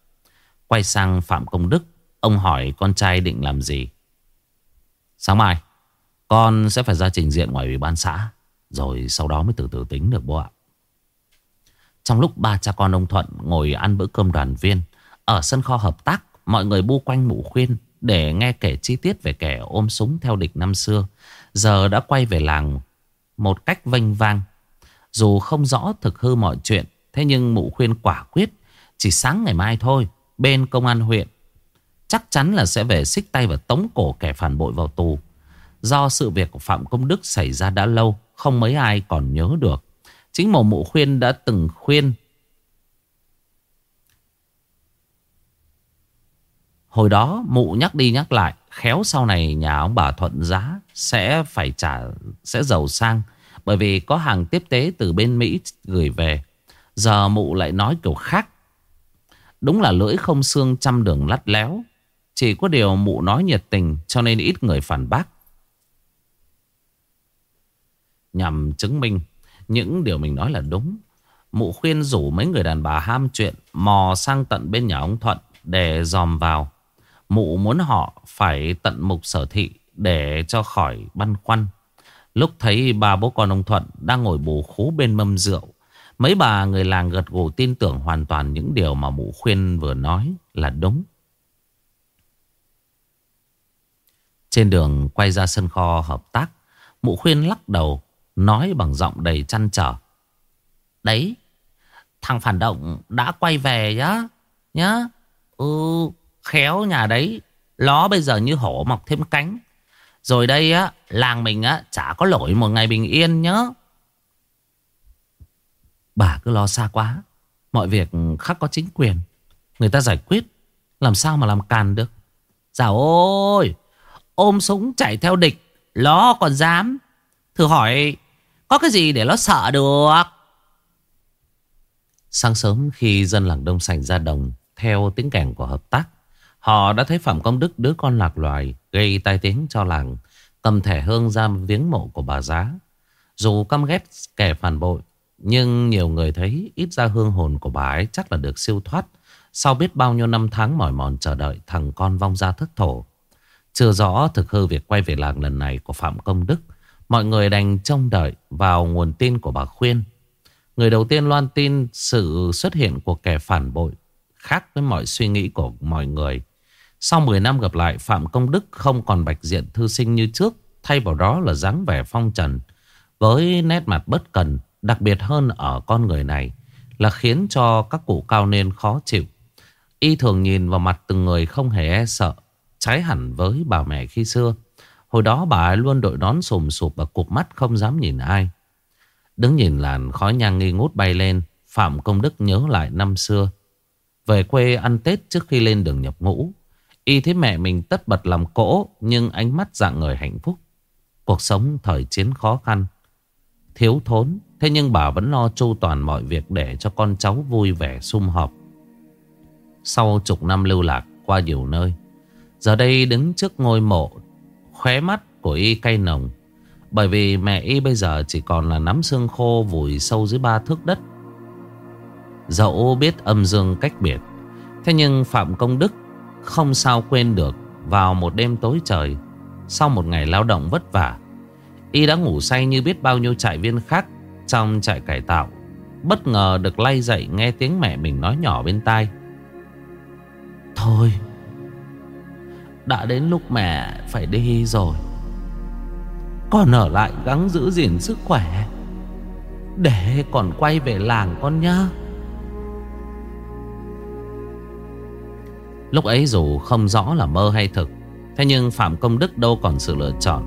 Quay sang Phạm Công Đức, Ông hỏi con trai định làm gì? Sáng mai, Con sẽ phải ra trình diện ngoài ủy ban xã, Rồi sau đó mới từ từ tính được bố ạ. Trong lúc ba cha con ông Thuận Ngồi ăn bữa cơm đoàn viên, Ở sân kho hợp tác, Mọi người bu quanh mụ khuyên để nghe kể chi tiết về kẻ ôm súng theo địch năm xưa Giờ đã quay về làng Một cách vênh vang Dù không rõ thực hư mọi chuyện Thế nhưng mụ khuyên quả quyết Chỉ sáng ngày mai thôi Bên công an huyện Chắc chắn là sẽ về xích tay và tống cổ kẻ phản bội vào tù. Do sự việc của Phạm Công Đức xảy ra đã lâu, không mấy ai còn nhớ được. Chính mộ mụ khuyên đã từng khuyên. Hồi đó mụ nhắc đi nhắc lại, khéo sau này nhà ông bà thuận giá sẽ phải trả, sẽ giàu sang. Bởi vì có hàng tiếp tế từ bên Mỹ gửi về. Giờ mụ lại nói kiểu khác Đúng là lưỡi không xương trăm đường lắt léo. Chỉ có điều mụ nói nhiệt tình cho nên ít người phản bác. Nhằm chứng minh những điều mình nói là đúng. Mụ khuyên rủ mấy người đàn bà ham chuyện mò sang tận bên nhà ông Thuận để dòm vào. Mụ muốn họ phải tận mục sở thị để cho khỏi băn khoăn. Lúc thấy ba bố con ông Thuận đang ngồi bù khú bên mâm rượu. Mấy bà người làng gật gù tin tưởng hoàn toàn những điều mà mụ khuyên vừa nói là đúng. Trên đường quay ra sân kho hợp tác, mụ khuyên lắc đầu, nói bằng giọng đầy chăn trở. Đấy, thằng phản động đã quay về nhá, nhá. Ừ, khéo nhà đấy, ló bây giờ như hổ mọc thêm cánh. Rồi đây á, làng mình á, chả có lỗi một ngày bình yên nhớ Bà cứ lo xa quá. Mọi việc khắc có chính quyền. Người ta giải quyết. Làm sao mà làm càn được. Dạo ôi. Ôm súng chạy theo địch. ló còn dám. Thử hỏi. Có cái gì để nó sợ được. Sáng sớm khi dân làng Đông Sành ra đồng. Theo tiếng kèn của hợp tác. Họ đã thấy Phạm Công Đức đứa con lạc loài. Gây tai tiếng cho làng. Cầm thẻ hương ra viếng mộ của bà giá. Dù căm ghét kẻ phản bội, nhưng nhiều người thấy ít ra hương hồn của bà ấy chắc là được siêu thoát. Sau biết bao nhiêu năm tháng mỏi mòn chờ đợi, thằng con vong ra thất thổ. Chưa rõ thực hư việc quay về làng lần này của Phạm Công Đức. Mọi người đành trông đợi vào nguồn tin của bà Khuyên. Người đầu tiên loan tin sự xuất hiện của kẻ phản bội, khác với mọi suy nghĩ của mọi người. Sau 10 năm gặp lại Phạm Công Đức không còn bạch diện thư sinh như trước. Thay vào đó là dáng vẻ phong trần với nét mặt bất cần Đặc biệt hơn ở con người này là khiến cho các cụ cao nên khó chịu. Y thường nhìn vào mặt từng người không hề e sợ, trái hẳn với bà mẹ khi xưa. Hồi đó bà ấy luôn đội nón sùm sụp và cụp mắt không dám nhìn ai. Đứng nhìn làn khói nhang nghi ngút bay lên, Phạm Công Đức nhớ lại năm xưa. Về quê ăn Tết trước khi lên đường nhập ngũ. Y thấy mẹ mình tất bật làm cỗ nhưng ánh mắt dạng người hạnh phúc. Cuộc sống thời chiến khó khăn. Thiếu thốn Thế nhưng bà vẫn lo chu toàn mọi việc để cho con cháu vui vẻ sum họp. Sau chục năm lưu lạc qua nhiều nơi, giờ đây đứng trước ngôi mộ, khóe mắt của y cay nồng. Bởi vì mẹ y bây giờ chỉ còn là nắm xương khô vùi sâu dưới ba thước đất. Dẫu biết âm dương cách biệt, thế nhưng Phạm Công Đức không sao quên được vào một đêm tối trời, sau một ngày lao động vất vả. Y đã ngủ say như biết bao nhiêu trại viên khác trong trại cải tạo Bất ngờ được lay dậy nghe tiếng mẹ mình nói nhỏ bên tai. Thôi Đã đến lúc mẹ phải đi rồi. Con ở lại gắng giữ gìn sức khỏe Để còn quay về làng con nhá. Lúc ấy dù không rõ là mơ hay thực, Thế nhưng Phạm Công Đức đâu còn sự lựa chọn.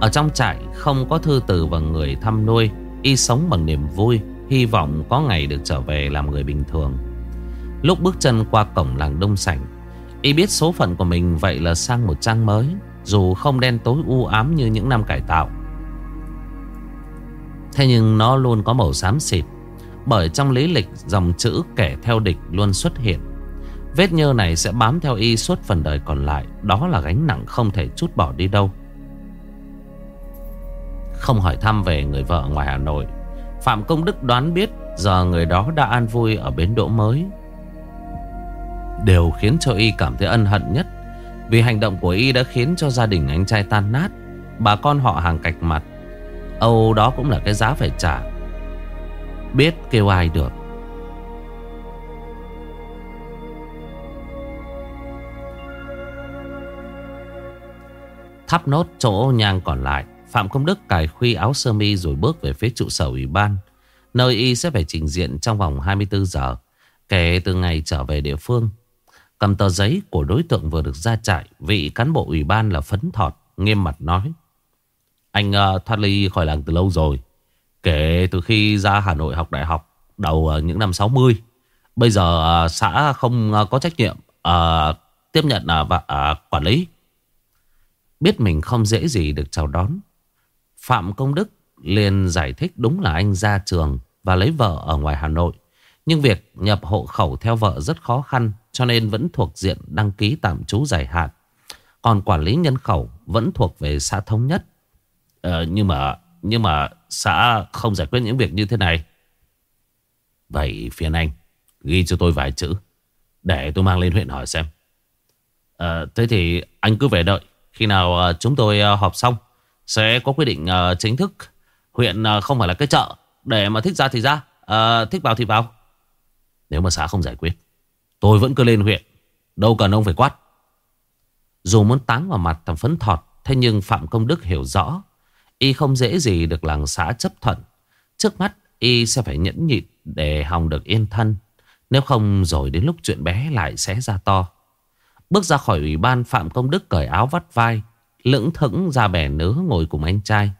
Ở trong trại không có thư từ và người thăm nuôi, Y sống bằng niềm vui, Hy vọng có ngày được trở về làm người bình thường. Lúc bước chân qua cổng làng Đông Sảnh, Y biết số phận của mình vậy là sang một trang mới, Dù không đen tối u ám như những năm cải tạo. Thế nhưng nó luôn có màu xám xịt, Bởi trong lý lịch dòng chữ kẻ theo địch luôn xuất hiện. Vết nhơ này sẽ bám theo y suốt phần đời còn lại. Đó là gánh nặng không thể chút bỏ đi đâu. Không hỏi thăm về người vợ ngoài Hà Nội, Phạm Công Đức đoán biết Giờ người đó đã an vui ở bến đỗ mới. Điều khiến cho Y cảm thấy ân hận nhất, Vì hành động của Y đã khiến cho gia đình anh trai tan nát, Bà con họ hàng cạch mặt. Âu đó cũng là cái giá phải trả. Biết kêu ai được Thắp nốt chỗ nhang còn lại Phạm Công Đức cài khuy áo sơ mi rồi bước về phía trụ sở ủy ban. Nơi y sẽ phải trình diện trong vòng 24 giờ kể từ ngày trở về địa phương. Cầm tờ giấy của đối tượng vừa được ra trại, vị cán bộ ủy ban là phấn thọt, nghiêm mặt nói. Anh uh, thoát ly khỏi làng từ lâu rồi. Kể từ khi ra Hà Nội học đại học đầu uh, những năm 60. Bây giờ uh, xã không uh, có trách nhiệm uh, tiếp nhận uh, và uh, quản lý. Biết mình không dễ gì được chào đón Phạm Công Đức liền giải thích đúng là anh ra trường và lấy vợ ở ngoài Hà Nội. Nhưng việc nhập hộ khẩu theo vợ rất khó khăn cho nên vẫn thuộc diện đăng ký tạm trú dài hạn. Còn quản lý nhân khẩu vẫn thuộc về xã thống nhất. Ờ, nhưng mà nhưng mà xã không giải quyết những việc như thế này. Vậy phiền anh ghi cho tôi vài chữ để tôi mang lên huyện hỏi xem. À, thế thì anh cứ về đợi. Khi nào ờ, chúng tôi ờ, họp xong sẽ có quyết định ờ, chính thức. Huyện không phải là cái chợ để mà thích ra thì ra, à, thích vào thì vào. Nếu mà xã không giải quyết, tôi vẫn cứ lên huyện. Đâu cần ông phải quát. Dù muốn táng vào mặt thằng phấn thọt, thế nhưng Phạm Công Đức hiểu rõ. Y không dễ gì được làng xã chấp thuận. Trước mắt Y sẽ phải nhẫn nhịn để Hồng được yên thân. Nếu không rồi đến lúc chuyện bé lại sẽ ra to. Bước ra khỏi ủy ban Phạm Công Đức cởi áo vắt vai. Lững thững ra bẻ nứa ngồi cùng anh trai.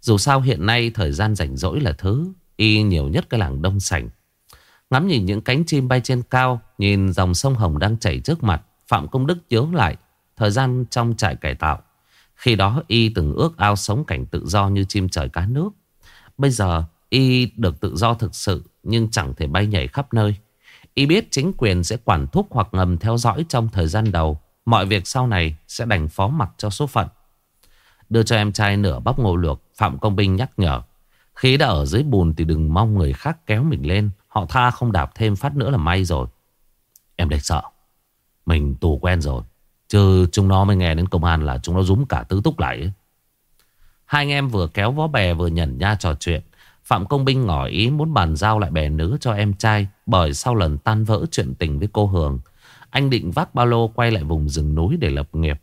Dù sao hiện nay thời gian rảnh rỗi là thứ, Y nhiều nhất cái làng đông sảnh. Ngắm nhìn những cánh chim bay trên cao, Nhìn dòng sông Hồng đang chảy trước mặt, Phạm Công Đức nhớ lại Thời gian trong trại cải tạo Khi đó Y từng ước ao sống cảnh tự do như chim trời cá nước Bây giờ Y được tự do thực sự, Nhưng chẳng thể bay nhảy khắp nơi Y biết chính quyền sẽ quản thúc hoặc ngầm theo dõi trong thời gian đầu. Mọi việc sau này sẽ đành phó mặc cho số phận. Đưa cho em trai nửa bắp ngô luộc, Phạm Công Binh nhắc nhở. Khi đã ở dưới bùn thì đừng mong người khác kéo mình lên. Họ tha không đạp thêm phát nữa là may rồi. Em đếch sợ. Mình tù quen rồi. Chứ chúng nó mới nghe đến công an là chúng nó rúm cả tứ túc lại Hai anh em vừa kéo vó bè vừa nhẩn nha trò chuyện. Phạm Công Binh ngỏ ý muốn bàn giao lại bè nữ cho em trai Bởi sau lần tan vỡ chuyện tình với cô Hường, Anh định vác ba lô quay lại vùng rừng núi để lập nghiệp.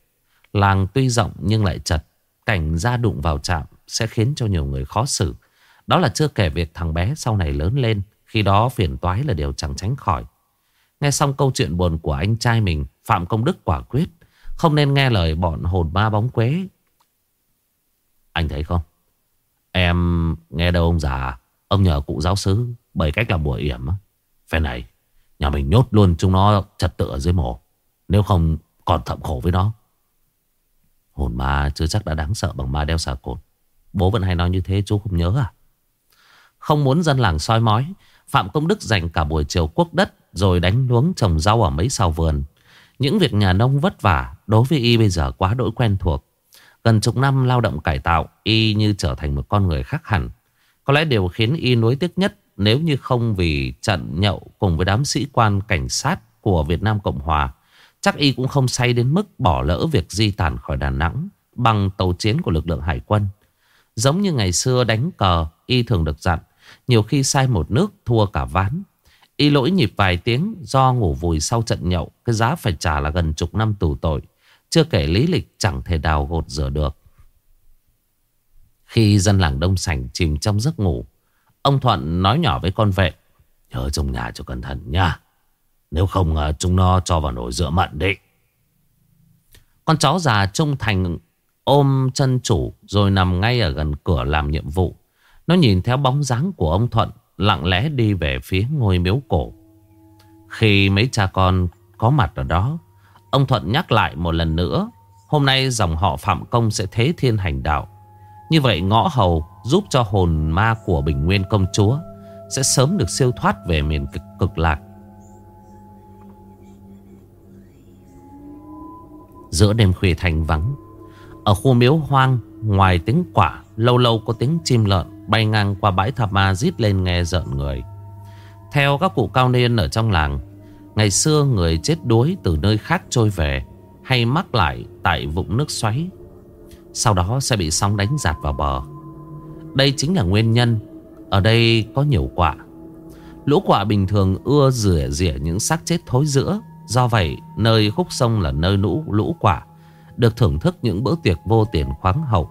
Làng tuy rộng nhưng lại chật, Cảnh ra đụng vào chạm sẽ khiến cho nhiều người khó xử. Đó là chưa kể việc thằng bé sau này lớn lên, Khi đó phiền toái là điều chẳng tránh khỏi. Nghe xong câu chuyện buồn của anh trai mình, Phạm Công Đức quả quyết, Không nên nghe lời bọn hồn ma bóng quế. Anh thấy không? Em nghe đâu ông già? Ông nhờ cụ giáo sứ bày cách làm bùa yểm phải này, Nhà mình nhốt luôn chúng nó chặt tự ở dưới mồ. Nếu không, còn thậm khổ với nó. Hồn ma chưa chắc đã đáng sợ bằng ma đeo xà cột. Bố vẫn hay nói như thế, chú không nhớ à? Không muốn dân làng soi mói, Phạm Công Đức dành cả buổi chiều quốc đất Rồi đánh luống trồng rau ở mấy sau vườn. Những việc nhà nông vất vả Đối với y bây giờ quá đỗi quen thuộc. Gần chục năm lao động cải tạo, Y như trở thành một con người khác hẳn. Có lẽ điều khiến Y nuối tiếc nhất, Nếu như không vì trận nhậu Cùng với đám sĩ quan cảnh sát Của Việt Nam Cộng Hòa, Chắc Y cũng không say đến mức bỏ lỡ việc di tản khỏi Đà Nẵng Bằng tàu chiến của lực lượng hải quân. Giống như ngày xưa đánh cờ, Y thường được dặn, Nhiều khi sai một nước, thua cả ván. Y lỗi nhịp vài tiếng do ngủ vùi sau trận nhậu, Cái giá phải trả là gần chục năm tù tội chưa kể lý lịch chẳng thể đào gột rửa được. Khi dân làng Đông Sảnh chìm trong giấc ngủ, ông Thuận nói nhỏ với con vệ. Nhớ trong nhà cho cẩn thận nha. Nếu không ờ, chúng nó cho vào nồi rửa mận đi. Con chó già trung thành ôm chân chủ rồi nằm ngay ở gần cửa làm nhiệm vụ. Nó nhìn theo bóng dáng của ông Thuận lặng lẽ đi về phía ngôi miếu cổ. Khi mấy cha con có mặt ở đó, Ông Thuận nhắc lại một lần nữa Hôm nay dòng họ Phạm Công sẽ thế thiên hành đạo. Như vậy ngõ hầu giúp cho hồn ma của Bình Nguyên công chúa Sẽ sớm được siêu thoát về miền cực, cực lạc. Giữa đêm khuya thành vắng Ở khu miếu hoang Ngoài tiếng quả Lâu lâu có tiếng chim lợn Bay ngang qua bãi thạp ma rít lên nghe rợn người. Theo các cụ cao niên ở trong làng Ngày xưa người chết đuối từ nơi khác trôi về, Hay mắc lại tại vũng nước xoáy. Sau đó sẽ bị sóng đánh giạt vào bờ. Đây chính là nguyên nhân. Ở đây có nhiều quạ Lũ quạ bình thường ưa rửa rỉa những xác chết thối giữa. Do vậy, nơi khúc sông là nơi lũ lũ quạ Được thưởng thức những bữa tiệc vô tiền khoáng hậu.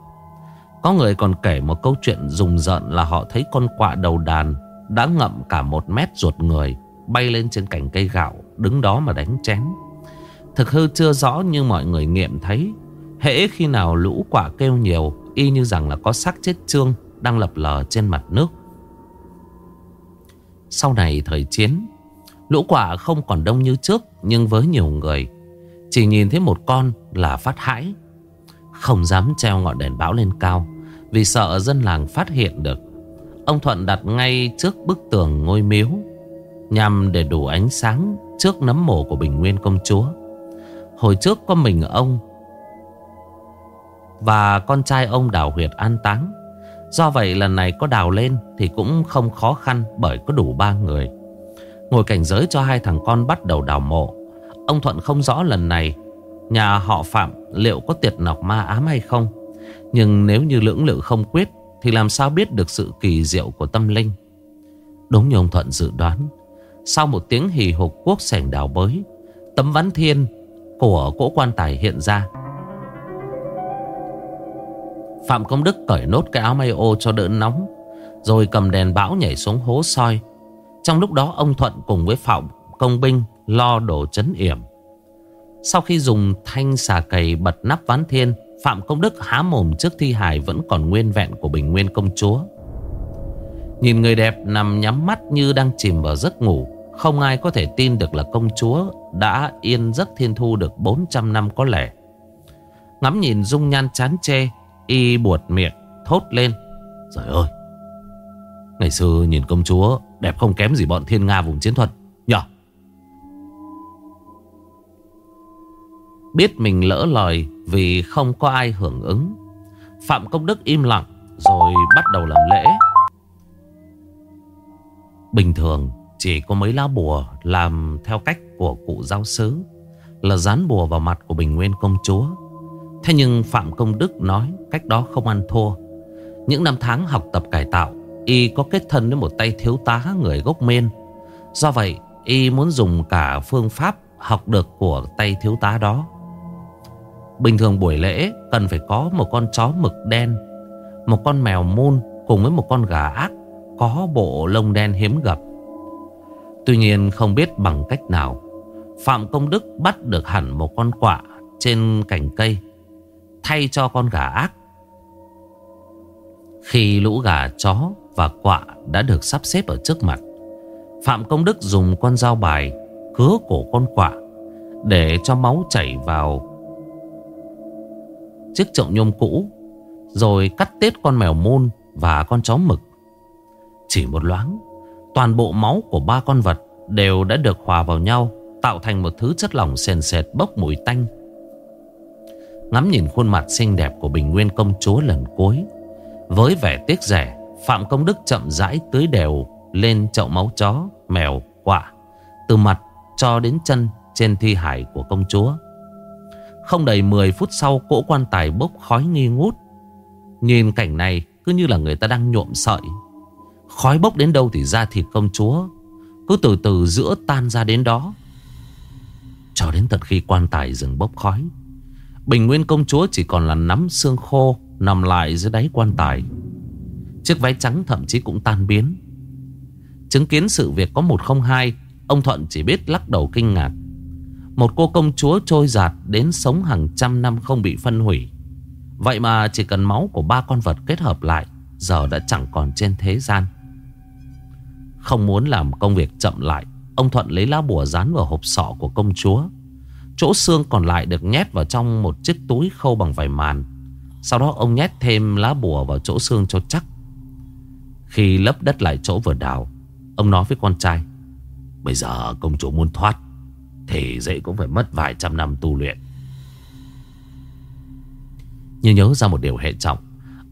Có người còn kể một câu chuyện rùng rợn là họ thấy con quạ đầu đàn Đã ngậm cả một mét ruột người. Bay lên trên cành cây gạo, Đứng đó mà đánh chén. Thực hư chưa rõ nhưng mọi người nghiệm thấy, Hễ khi nào lũ quả kêu nhiều, Y như rằng là có xác chết trương Đang lập lờ trên mặt nước. Sau này thời chiến, Lũ quả không còn đông như trước, Nhưng với nhiều người, Chỉ nhìn thấy một con là phát hãi. Không dám treo ngọn đèn báo lên cao, Vì sợ dân làng phát hiện được. Ông Thuận đặt ngay trước bức tường ngôi miếu. Nhằm để đủ ánh sáng trước nấm mồ của Bình Nguyên công chúa. Hồi trước có mình ông Và con trai ông đào huyệt an táng. Do vậy lần này có đào lên Thì cũng không khó khăn Bởi có đủ ba người. Ngồi cảnh giới cho hai thằng con bắt đầu đào mộ. Ông Thuận không rõ lần này Nhà họ Phạm liệu có tiệt nọc ma ám hay không. Nhưng nếu như lưỡng lự không quyết Thì làm sao biết được sự kỳ diệu của tâm linh? Đúng như ông Thuận dự đoán sau một tiếng hì hục quốc sảnh đào bới, Tấm ván thiên của cỗ quan tài hiện ra. Phạm Công Đức cởi nốt cái áo may ô cho đỡ nóng, Rồi cầm đèn bão nhảy xuống hố soi. Trong lúc đó, ông Thuận cùng với Phạm Công Binh lo đổ chấn yểm. Sau khi dùng thanh xà cầy bật nắp ván thiên, Phạm Công Đức há mồm trước thi hài vẫn còn nguyên vẹn của Bình Nguyên Công Chúa. Nhìn người đẹp nằm nhắm mắt như đang chìm vào giấc ngủ không ai có thể tin được là công chúa đã yên giấc thiên thu được 400 năm có lẽ Ngắm nhìn dung nhan chán chê, Y buột miệng, thốt lên, Trời ơi, Ngày xưa nhìn công chúa Đẹp không kém gì bọn thiên nga vùng chiến thuật, Nhờ. Biết mình lỡ lời Vì không có ai hưởng ứng, Phạm Công Đức im lặng Rồi bắt đầu làm lễ. Bình thường chỉ có mấy lá bùa Làm theo cách của cụ giáo sứ Là dán bùa vào mặt của Bình Nguyên công chúa Thế nhưng Phạm Công Đức nói cách đó không ăn thua. Những năm tháng học tập cải tạo, y có kết thân với một tay thiếu tá người gốc men. Do vậy, y muốn dùng cả phương pháp học được của tay thiếu tá đó. Bình thường buổi lễ cần phải có một con chó mực đen, một con mèo môn cùng với một con gà ác có bộ lông đen hiếm gặp. Tuy nhiên không biết bằng cách nào, Phạm Công Đức bắt được hẳn một con quạ trên cành cây thay cho con gà ác. Khi lũ gà chó và quạ đã được sắp xếp ở trước mặt, Phạm Công Đức dùng con dao bài cứa cổ con quạ để cho máu chảy vào chiếc chậu nhôm cũ, rồi cắt tiết con mèo môn và con chó mực. Chỉ một loáng, toàn bộ máu của ba con vật đều đã được hòa vào nhau, tạo thành một thứ chất lỏng sền sệt bốc mùi tanh. Ngắm nhìn khuôn mặt xinh đẹp của Bình Nguyên công chúa lần cuối Với vẻ tiếc rẻ Phạm Công Đức chậm rãi tưới đều Lên chậu máu chó, mèo, quả Từ mặt cho đến chân Trên thi hải của công chúa. Không đầy 10 phút sau Cỗ quan tài bốc khói nghi ngút. Nhìn cảnh này Cứ như là người ta đang nhuộm sợi. Khói bốc đến đâu thì ra thịt công chúa. Cứ từ từ giữa tan ra đến đó. Cho đến tận khi quan tài dừng bốc khói, Bình Nguyên công chúa chỉ còn là nắm xương khô Nằm lại dưới đáy quan tài. Chiếc váy trắng thậm chí cũng tan biến. Chứng kiến sự việc có một không hai, Ông Thuận chỉ biết lắc đầu kinh ngạc. Một cô công chúa trôi giạt Đến sống hàng trăm năm không bị phân hủy. Vậy mà chỉ cần máu của ba con vật kết hợp lại, Giờ đã chẳng còn trên thế gian. Không muốn làm công việc chậm lại Ông Thuận lấy lá bùa dán vào hộp sọ của công chúa Chỗ xương còn lại được nhét vào trong một chiếc túi khâu bằng vải màn. Sau đó ông nhét thêm lá bùa vào chỗ xương cho chắc. Khi lấp đất lại chỗ vừa đào, ông nói với con trai. Bây giờ công chúa muốn thoát, thì dậy cũng phải mất vài trăm năm tu luyện. Như nhớ ra một điều hệ trọng,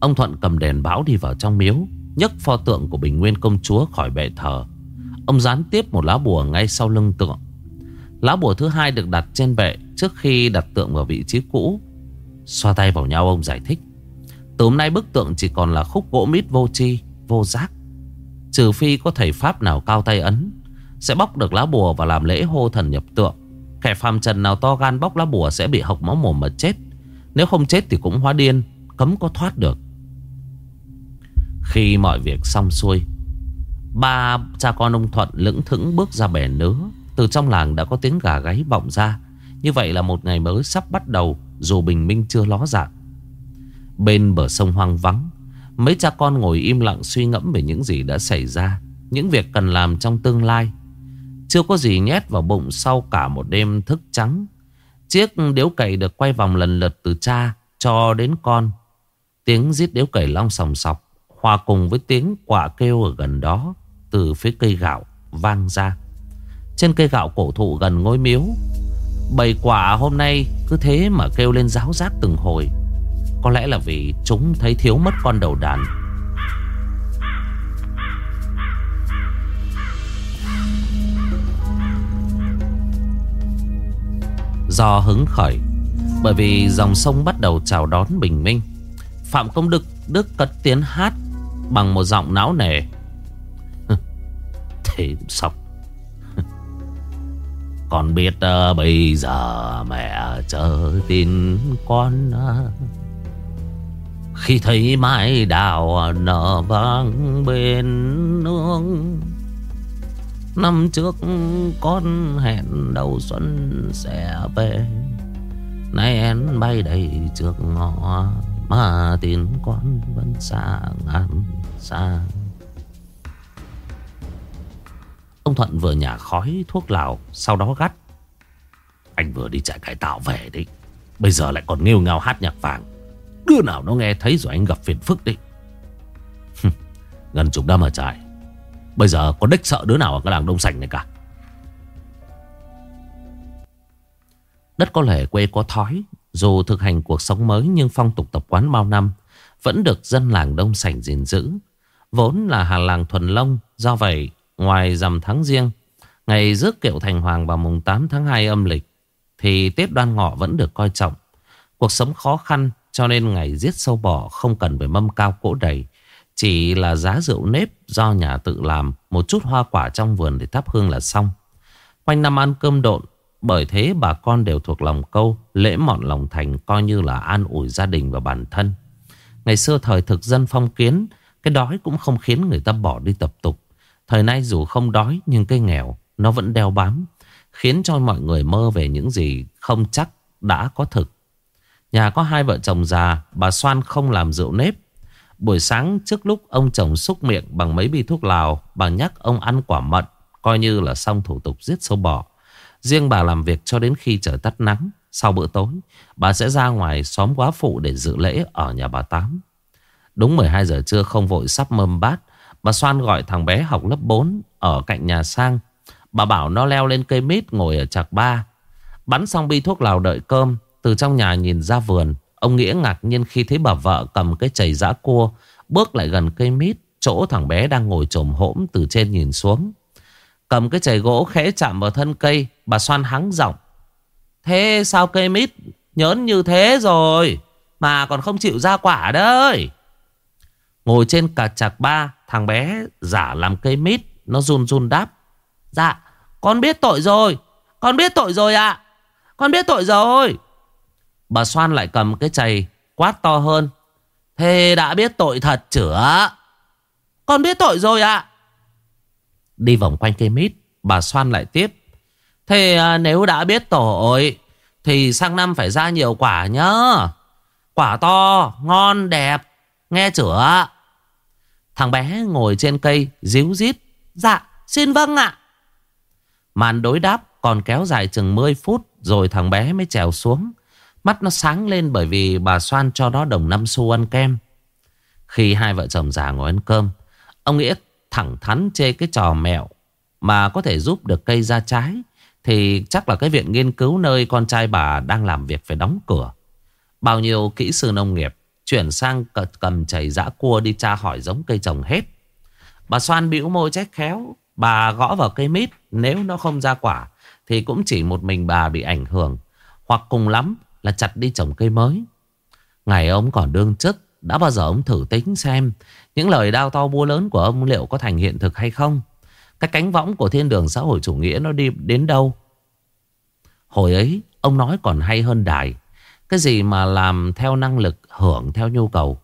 ông Thuận cầm đèn bão đi vào trong miếu, nhấc pho tượng của Bình Nguyên công chúa khỏi bệ thờ. Ông dán tiếp một lá bùa ngay sau lưng tượng. Lá bùa thứ hai được đặt trên bệ Trước khi đặt tượng vào vị trí cũ. Xoa tay vào nhau, ông giải thích. Từ hôm nay bức tượng chỉ còn là khúc gỗ mít vô chi Vô giác. Trừ phi có thầy Pháp nào cao tay ấn, Sẽ bóc được lá bùa và làm lễ hô thần nhập tượng. Kẻ phàm trần nào to gan bóc lá bùa Sẽ bị hộc máu mồm mà chết. Nếu không chết thì cũng hóa điên, Cấm có thoát được. Khi mọi việc xong xuôi. Ba cha con ông Thuận lững thững bước ra bể nứa. Từ trong làng đã có tiếng gà gáy vọng ra. Như vậy là một ngày mới sắp bắt đầu, Dù bình minh chưa ló dạng. Bên bờ sông hoang vắng, Mấy cha con ngồi im lặng suy ngẫm về những gì đã xảy ra, Những việc cần làm trong tương lai. Chưa có gì nhét vào bụng sau cả một đêm thức trắng. Chiếc điếu cày được quay vòng lần lượt từ cha cho đến con. Tiếng giết điếu cày long sòng sọc. Hòa cùng với tiếng quả kêu ở gần đó, Từ phía cây gạo vang ra. Trên cây gạo cổ thụ gần ngôi miếu Bầy quả hôm nay cứ thế mà kêu lên ráo rác từng hồi. Có lẽ là vì chúng thấy thiếu mất con đầu đàn. Do hứng khởi, Bởi vì dòng sông bắt đầu chào đón bình minh, Phạm Công Đức Đức cất tiếng hát Bằng một giọng não nề. Thế sọc Con biết uh, bây giờ mẹ chờ tin con uh, Khi thấy mái đào nở vang bên nương Năm trước con hẹn đầu xuân sẽ về. Nay em bay đầy trước ngõ Mà tin con vẫn xa ngàn ra Ông Thuận vừa nhả khói thuốc lào, Sau đó gắt. Anh vừa đi chạy cải tạo về đấy. Bây giờ lại còn nghêu ngao hát nhạc vàng. Đứa nào nó nghe thấy rồi anh gặp phiền phức đấy. Gần chục năm ở trại Bây giờ có đích sợ đứa nào ở cái làng Đông Sành này cả. Đất có lẻ quê có thói, Dù thực hành cuộc sống mới Nhưng phong tục tập quán bao năm Vẫn được dân làng Đông Sành gìn giữ. Vốn là hàng làng thuần lông Do vậy ngoài rằm tháng riêng Ngày rước kiệu thành hoàng vào mùng 8 tháng 2 âm lịch Thì Tết đoan ngọ vẫn được coi trọng Cuộc sống khó khăn cho nên ngày giết sâu bò không cần phải mâm cao cỗ đầy chỉ là giá rượu nếp do nhà tự làm, một chút hoa quả trong vườn để thắp hương là xong. Quanh năm ăn cơm độn, bởi thế bà con đều thuộc lòng câu, lễ mọn lòng thành coi như là an ủi gia đình và bản thân. Ngày xưa thời thực dân phong kiến, cái đói cũng không khiến người ta bỏ đi tập tục. Thời nay dù không đói nhưng cái nghèo nó vẫn đeo bám, khiến cho mọi người mơ về những gì không chắc đã có thực. Nhà có hai vợ chồng già, bà Soan không làm rượu nếp Buổi sáng trước lúc ông chồng xúc miệng bằng mấy bi thuốc lào, bà nhắc ông ăn quả mận, coi như là xong thủ tục giết sâu bò. Riêng bà làm việc cho đến khi trời tắt nắng, sau bữa tối, bà sẽ ra ngoài xóm quá phụ để dự lễ ở nhà bà Tám. Đúng 12 giờ trưa không vội sắp mâm bát, bà Soan gọi thằng bé học lớp 4 ở cạnh nhà sang. Bà bảo nó leo lên cây mít ngồi ở chạc ba. Bắn xong bi thuốc lào đợi cơm, từ trong nhà nhìn ra vườn, Ông Nghĩa ngạc nhiên khi thấy bà vợ cầm cái chày giã cua Bước lại gần cây mít Chỗ thằng bé đang ngồi trồm hỗm từ trên nhìn xuống Cầm cái chày gỗ khẽ chạm vào thân cây Bà xoan hắng giọng Thế sao cây mít nhớn như thế rồi Mà còn không chịu ra quả đấy Ngồi trên cà chạc ba Thằng bé giả làm cây mít Nó run run đáp Dạ con biết tội rồi Con biết tội rồi ạ Con biết tội rồi Bà Soan lại cầm cái chày quát to hơn. Thế đã biết tội thật chửa Con biết tội rồi ạ. Đi vòng quanh cây mít, bà Soan lại tiếp. Thế à, nếu đã biết tội, thì sang năm phải ra nhiều quả nhá. Quả to, ngon, đẹp, nghe chữa. Thằng bé ngồi trên cây, díu dít. Dạ, xin vâng ạ. Màn đối đáp còn kéo dài chừng 10 phút, rồi thằng bé mới trèo xuống. Mắt nó sáng lên bởi vì bà Soan cho nó đồng năm xu ăn kem. Khi hai vợ chồng già ngồi ăn cơm, ông Nghĩa thẳng thắn chê cái trò mẹo mà có thể giúp được cây ra trái. Thì chắc là cái viện nghiên cứu nơi con trai bà đang làm việc phải đóng cửa. Bao nhiêu kỹ sư nông nghiệp chuyển sang cầm chảy giã cua đi tra hỏi giống cây trồng hết. Bà xoan bĩu môi trách khéo. Bà gõ vào cây mít nếu nó không ra quả thì cũng chỉ một mình bà bị ảnh hưởng. Hoặc cùng lắm là chặt đi trồng cây mới. Ngày ông còn đương chức, đã bao giờ ông thử tính xem những lời đao to búa lớn của ông liệu có thành hiện thực hay không? Cái cánh võng của thiên đường xã hội chủ nghĩa nó đi đến đâu? Hồi ấy, ông nói còn hay hơn đài. Cái gì mà làm theo năng lực, hưởng theo nhu cầu.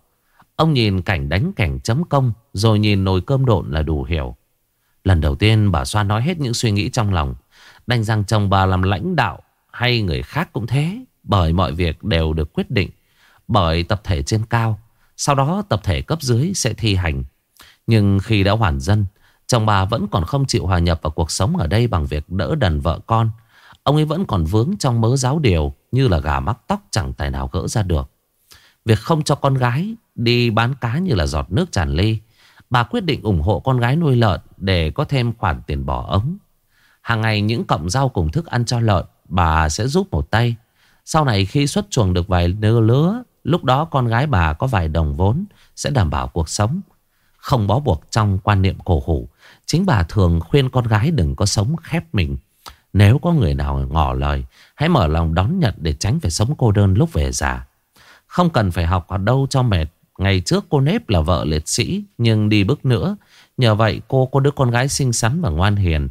Ông nhìn cảnh đánh cảnh chấm công, rồi nhìn nồi cơm độn là đủ hiểu. Lần đầu tiên bà Xoa nói hết những suy nghĩ trong lòng. Đành rằng chồng bà làm lãnh đạo hay người khác cũng thế. Bởi mọi việc đều được quyết định bởi tập thể trên cao. Sau đó tập thể cấp dưới sẽ thi hành. Nhưng khi đã hoàn dân, chồng bà vẫn còn không chịu hòa nhập vào cuộc sống ở đây bằng việc đỡ đần vợ con. Ông ấy vẫn còn vướng trong mớ giáo điều như là gà mắc tóc chẳng tài nào gỡ ra được. Việc không cho con gái đi bán cá như là giọt nước tràn ly. Bà quyết định ủng hộ con gái nuôi lợn để có thêm khoản tiền bỏ ống. Hàng ngày những cọng rau cùng thức ăn cho lợn, Bà sẽ giúp một tay Sau này khi xuất chuồng được vài nơ lứa, Lúc đó con gái bà có vài đồng vốn Sẽ đảm bảo cuộc sống Không bó buộc trong quan niệm cổ hủ, Chính bà thường khuyên con gái đừng có sống khép mình nếu có người nào ngỏ lời, Hãy mở lòng đón nhận để tránh phải sống cô đơn lúc về già. Không cần phải học ở đâu cho mệt. Ngày trước cô nếp là vợ liệt sĩ, Nhưng đi bước nữa. Nhờ vậy, cô có đứa con gái xinh xắn và ngoan hiền.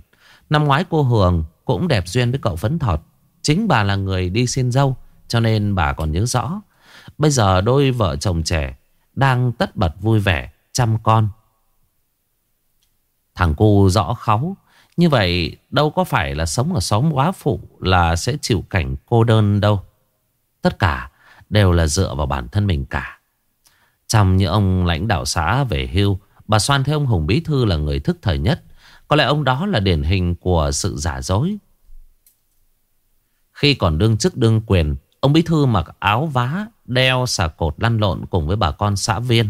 Năm ngoái cô Hường cũng đẹp duyên với cậu Phấn Thọt. Chính bà là người đi xin dâu, Cho nên bà còn nhớ rõ. Bây giờ đôi vợ chồng trẻ Đang tất bật vui vẻ, Chăm con. Thằng cu rõ kháu như vậy, đâu có phải là sống ở xóm quá phụ Là sẽ chịu cảnh cô đơn đâu. Tất cả đều là dựa vào bản thân mình cả. Trong như ông lãnh đạo xã về hưu, Bà Soan thấy ông Hùng Bí Thư là người thức thời nhất. Có lẽ ông đó là điển hình của sự giả dối. Khi còn đương chức đương quyền, Ông Bí Thư mặc áo vá, Đeo xà cột lăn lộn cùng với bà con xã viên.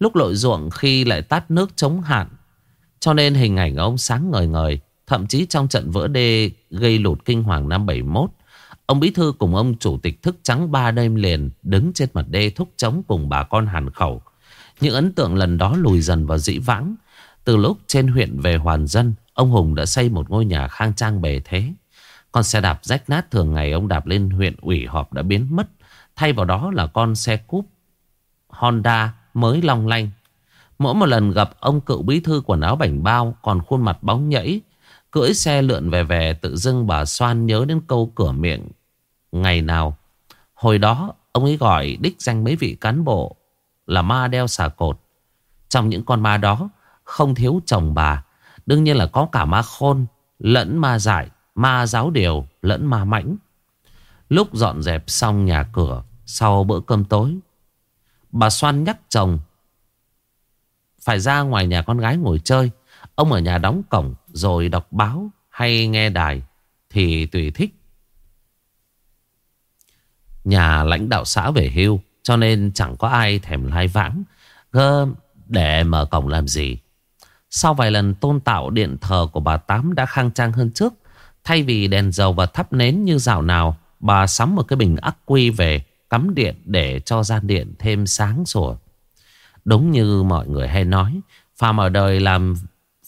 Lúc lội ruộng khi lại tát nước chống hạn cho nên hình ảnh ông sáng ngời ngời Thậm chí trong trận vỡ đê gây lụt kinh hoàng năm 71 Ông Bí Thư cùng ông Chủ tịch thức trắng ba đêm liền Đứng trên mặt đê thúc chống cùng bà con hàn khẩu những ấn tượng lần đó lùi dần vào dĩ vãng. Từ lúc trên huyện về Hoàn Dân, ông Hùng đã xây một ngôi nhà khang trang bề thế. Con xe đạp rách nát thường ngày ông đạp lên huyện ủy họp đã biến mất. Thay vào đó là con xe cúp Honda mới long lanh. Mỗi một lần gặp ông cựu bí thư quần áo bảnh bao còn khuôn mặt bóng nhẫy. Cưỡi xe lượn về về tự dưng bà Soan nhớ đến câu cửa miệng ngày nào. Hồi đó ông ấy gọi đích danh mấy vị cán bộ là ma đeo xà cột. Trong những con ma đó không thiếu chồng bà. Đương nhiên là có cả ma khôn, lẫn ma dại, ma giáo điều, lẫn ma mãnh. Lúc dọn dẹp xong nhà cửa sau bữa cơm tối, bà Xoan nhắc chồng phải ra ngoài nhà con gái ngồi chơi. Ông ở nhà đóng cổng rồi đọc báo hay nghe đài thì tùy thích. Nhà lãnh đạo xã về hưu, cho nên chẳng có ai thèm lai vãng Gơ, để mở cổng làm gì Sau vài lần tôn tạo điện thờ của bà Tám đã khang trang hơn trước Thay vì đèn dầu và thắp nến như dạo nào, Bà sắm một cái bình ắc quy về Cắm điện để cho gian điện thêm sáng sủa Đúng như mọi người hay nói Phàm ở đời làm,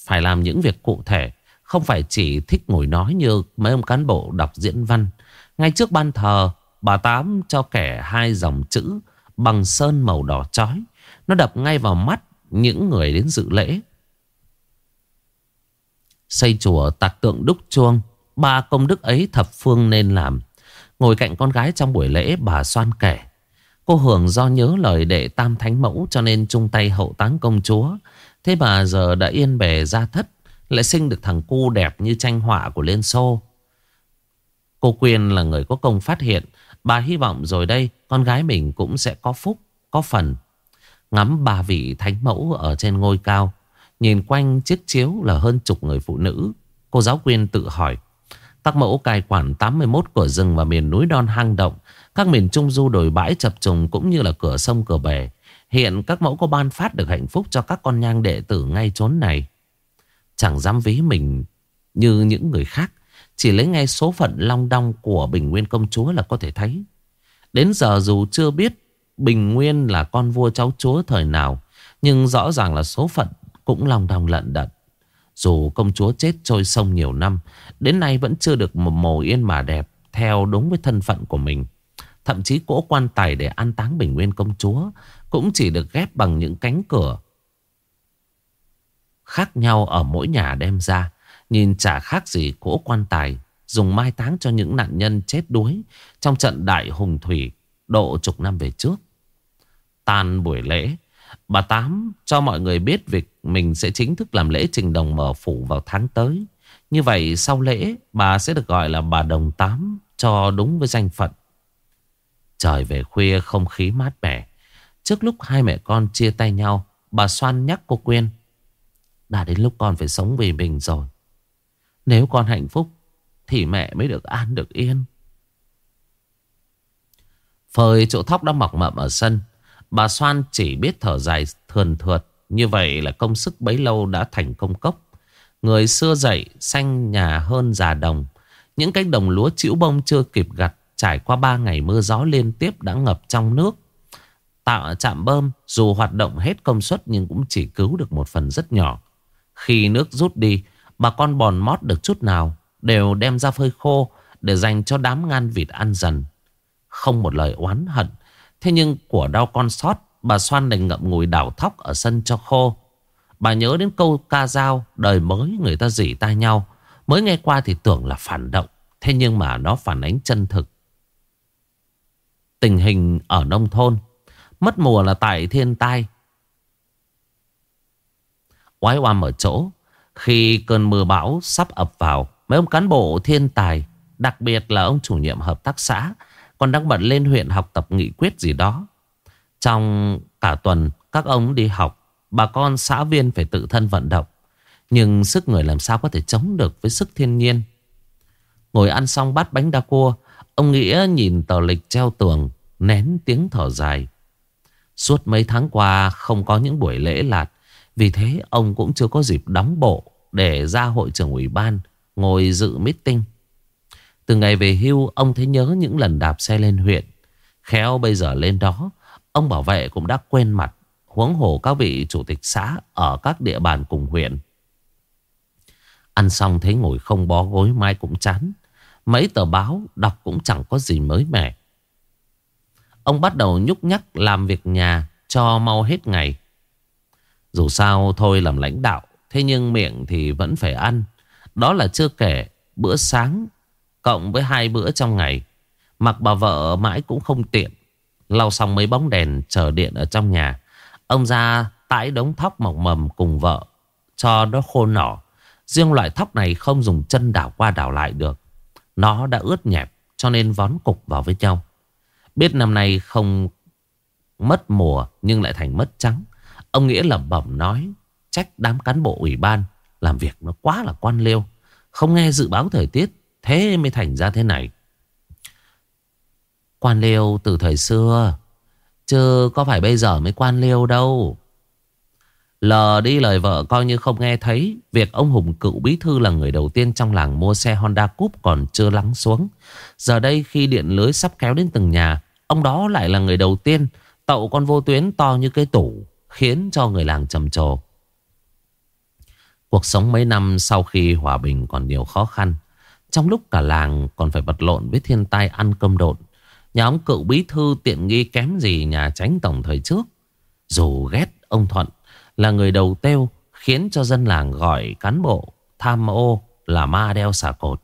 phải làm những việc cụ thể, Không phải chỉ thích ngồi nói như mấy ông cán bộ đọc diễn văn Ngay trước ban thờ, Bà Tám cho kẻ hai dòng chữ bằng sơn màu đỏ chói. Nó đập ngay vào mắt những người đến dự lễ. Xây chùa tạc tượng đúc chuông. Ba công đức ấy thập phương nên làm. Ngồi cạnh con gái trong buổi lễ, bà xoan kể. Cô hưởng do nhớ lời đệ tam thánh mẫu cho nên chung tay hậu táng công chúa. Thế mà giờ đã yên bề ra thất. Lại sinh được thằng cu đẹp như tranh họa của Liên Xô. Cô Quyên là người có công phát hiện Bà hy vọng rồi đây con gái mình cũng sẽ có phúc, có phần. Ngắm bà vị thánh mẫu ở trên ngôi cao. Nhìn quanh chiếc chiếu là hơn chục người phụ nữ. Cô giáo quyên tự hỏi. Tác mẫu cai quản 81 của rừng và miền núi đon hang động. Các miền trung du đồi bãi chập trùng cũng như là cửa sông cửa bể. Hiện các mẫu có ban phát được hạnh phúc cho các con nhang đệ tử ngay chốn này. Chẳng dám ví mình như những người khác. Chỉ lấy ngay số phận long đong của Bình Nguyên công chúa là có thể thấy. Đến giờ dù chưa biết Bình Nguyên là con vua cháu chúa thời nào, nhưng rõ ràng là số phận cũng long đong lận đận. Dù công chúa chết trôi sông nhiều năm, đến nay vẫn chưa được một mồ yên mà đẹp theo đúng với thân phận của mình. Thậm chí cỗ quan tài để an táng Bình Nguyên công chúa, cũng chỉ được ghép bằng những cánh cửa khác nhau ở mỗi nhà đem ra. Nhìn chả khác gì cỗ quan tài Dùng mai táng cho những nạn nhân chết đuối Trong trận đại hùng thủy Độ chục năm về trước. Tàn buổi lễ, Bà Tám cho mọi người biết việc Mình sẽ chính thức làm lễ trình đồng mở phủ vào tháng tới. Như vậy sau lễ, Bà sẽ được gọi là bà Đồng Tám Cho đúng với danh phận. Trời về khuya không khí mát mẻ. Trước lúc hai mẹ con chia tay nhau, Bà Soan nhắc cô Quyên, Đã đến lúc con phải sống vì mình rồi. Nếu con hạnh phúc, Thì mẹ mới được an được yên. Phơi chỗ thóc đã mọc mậm ở sân, Bà Soan chỉ biết thở dài thườn thượt. Như vậy là công sức bấy lâu đã thành công cốc. Người xưa dậy xanh nhà hơn già đồng. Những cánh đồng lúa chĩu bông chưa kịp gặt trải qua ba ngày mưa gió liên tiếp đã ngập trong nước. Tạo chạm bơm dù hoạt động hết công suất nhưng cũng chỉ cứu được một phần rất nhỏ. Khi nước rút đi, bà con bòn mót được chút nào đều đem ra phơi khô để dành cho đám ngan vịt ăn dần. Không một lời oán hận. Thế nhưng của đau con sót, bà Soan đành ngậm ngùi đảo thóc ở sân cho khô. Bà nhớ đến câu ca dao đời mới người ta dỉ tai nhau. Mới nghe qua thì tưởng là phản động. Thế nhưng mà nó phản ánh chân thực. Tình hình ở nông thôn. Mất mùa là tại thiên tai. Oái oăm ở chỗ, Khi cơn mưa bão sắp ập vào, Mấy ông cán bộ thiên tài, Đặc biệt là ông chủ nhiệm hợp tác xã, Còn đang bận lên huyện học tập nghị quyết gì đó. Trong cả tuần, Các ông đi học, Bà con xã viên phải tự thân vận động. Nhưng sức người làm sao có thể chống được Với sức thiên nhiên. Ngồi ăn xong bát bánh đa cua Ông Nghĩa nhìn tờ lịch treo tường, Nén tiếng thở dài. Suốt mấy tháng qua không có những buổi lễ lạt, Vì thế ông cũng chưa có dịp đóng bộ Để ra hội trưởng ủy ban, Ngồi dự meeting. Từ ngày về hưu, Ông thấy nhớ những lần đạp xe lên huyện. Khéo bây giờ lên đó, Ông bảo vệ cũng đã quên mặt, Huống hồ các vị chủ tịch xã Ở các địa bàn cùng huyện. Ăn xong thấy ngồi không bó gối mai cũng chán. Mấy tờ báo đọc cũng chẳng có gì mới mẻ Ông bắt đầu nhúc nhắc làm việc nhà cho mau hết ngày. Dù sao thôi làm lãnh đạo, thế nhưng miệng thì vẫn phải ăn. Đó là chưa kể bữa sáng cộng với hai bữa trong ngày. Mặc bà vợ mãi cũng không tiện. Lau xong mấy bóng đèn chờ điện ở trong nhà. Ông ra tải đống thóc mọc mầm cùng vợ cho nó khô nỏ. Riêng loại thóc này không dùng chân đảo qua đảo lại được. Nó đã ướt nhẹp, cho nên vón cục vào với nhau. Biết năm nay không mất mùa, nhưng lại thành mất trắng. Ông Nghĩa lẩm bẩm nói, trách đám cán bộ ủy ban làm việc nó quá là quan liêu. Không nghe dự báo thời tiết, thế mới thành ra thế này. Quan liêu từ thời xưa chứ có phải bây giờ mới quan liêu đâu. Lờ đi lời vợ coi như không nghe thấy. Việc ông Hùng cựu bí thư là người đầu tiên trong làng mua xe Honda Coupe còn chưa lắng xuống. Giờ đây khi điện lưới sắp kéo đến từng nhà, Ông đó lại là người đầu tiên Tậu con vô tuyến to như cái tủ, Khiến cho người làng trầm trồ. Cuộc sống mấy năm sau khi hòa bình còn nhiều khó khăn, Trong lúc cả làng còn phải vật lộn với thiên tai ăn cơm độn, Nhà ông cựu bí thư tiện nghi kém gì nhà tránh tổng thời trước. Dù ghét ông Thuận là người đầu têu Khiến cho dân làng gọi cán bộ tham ô là ma đeo xà cột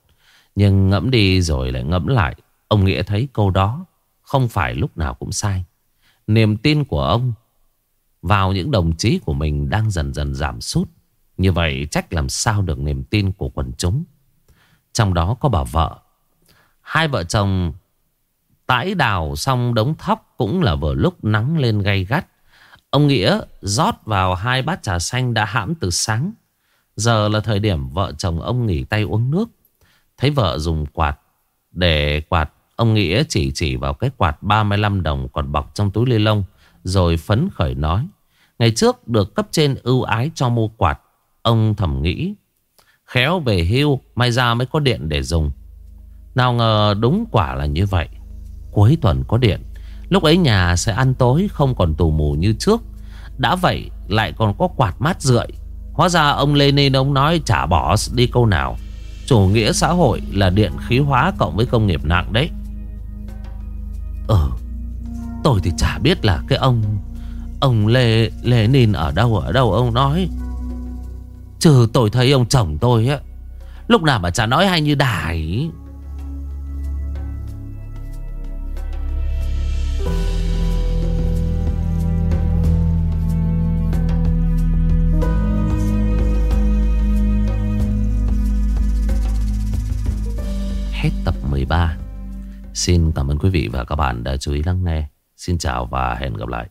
Nhưng ngẫm đi rồi lại ngẫm lại, Ông Nghĩa thấy câu đó không phải lúc nào cũng sai. Niềm tin của ông vào những đồng chí của mình đang dần dần giảm sút. Như vậy trách làm sao được niềm tin của quần chúng. Trong đó có bà vợ. Hai vợ chồng tải đào xong đống thóc cũng là vừa lúc nắng lên gay gắt. Ông Nghĩa rót vào hai bát trà xanh đã hãm từ sáng. Giờ là thời điểm vợ chồng ông nghỉ tay uống nước. Thấy vợ dùng quạt, để quạt, Ông Nghĩa chỉ chỉ vào cái quạt 35 đồng còn bọc trong túi lê lông. Rồi phấn khởi nói. Ngày trước được cấp trên ưu ái cho mua quạt. Ông thầm nghĩ. Khéo về hưu, may ra mới có điện để dùng. Nào ngờ đúng quả là như vậy. Cuối tuần có điện. Lúc ấy nhà sẽ ăn tối, không còn tù mù như trước. Đã vậy, lại còn có quạt mát rượi. Hóa ra ông Lê Nên ông nói trả bỏ đi câu nào. Chủ nghĩa xã hội là điện khí hóa cộng với công nghiệp nặng đấy. Ờ Tôi thì chả biết là cái ông Ông Lê Lê Ninh ở đâu ở đâu ông nói Trừ tôi thấy ông chồng tôi á, Lúc nào mà chả nói hay như đài Hết tập 13 Xin cảm ơn quý vị và các bạn đã chú ý lắng nghe. Xin chào và hẹn gặp lại.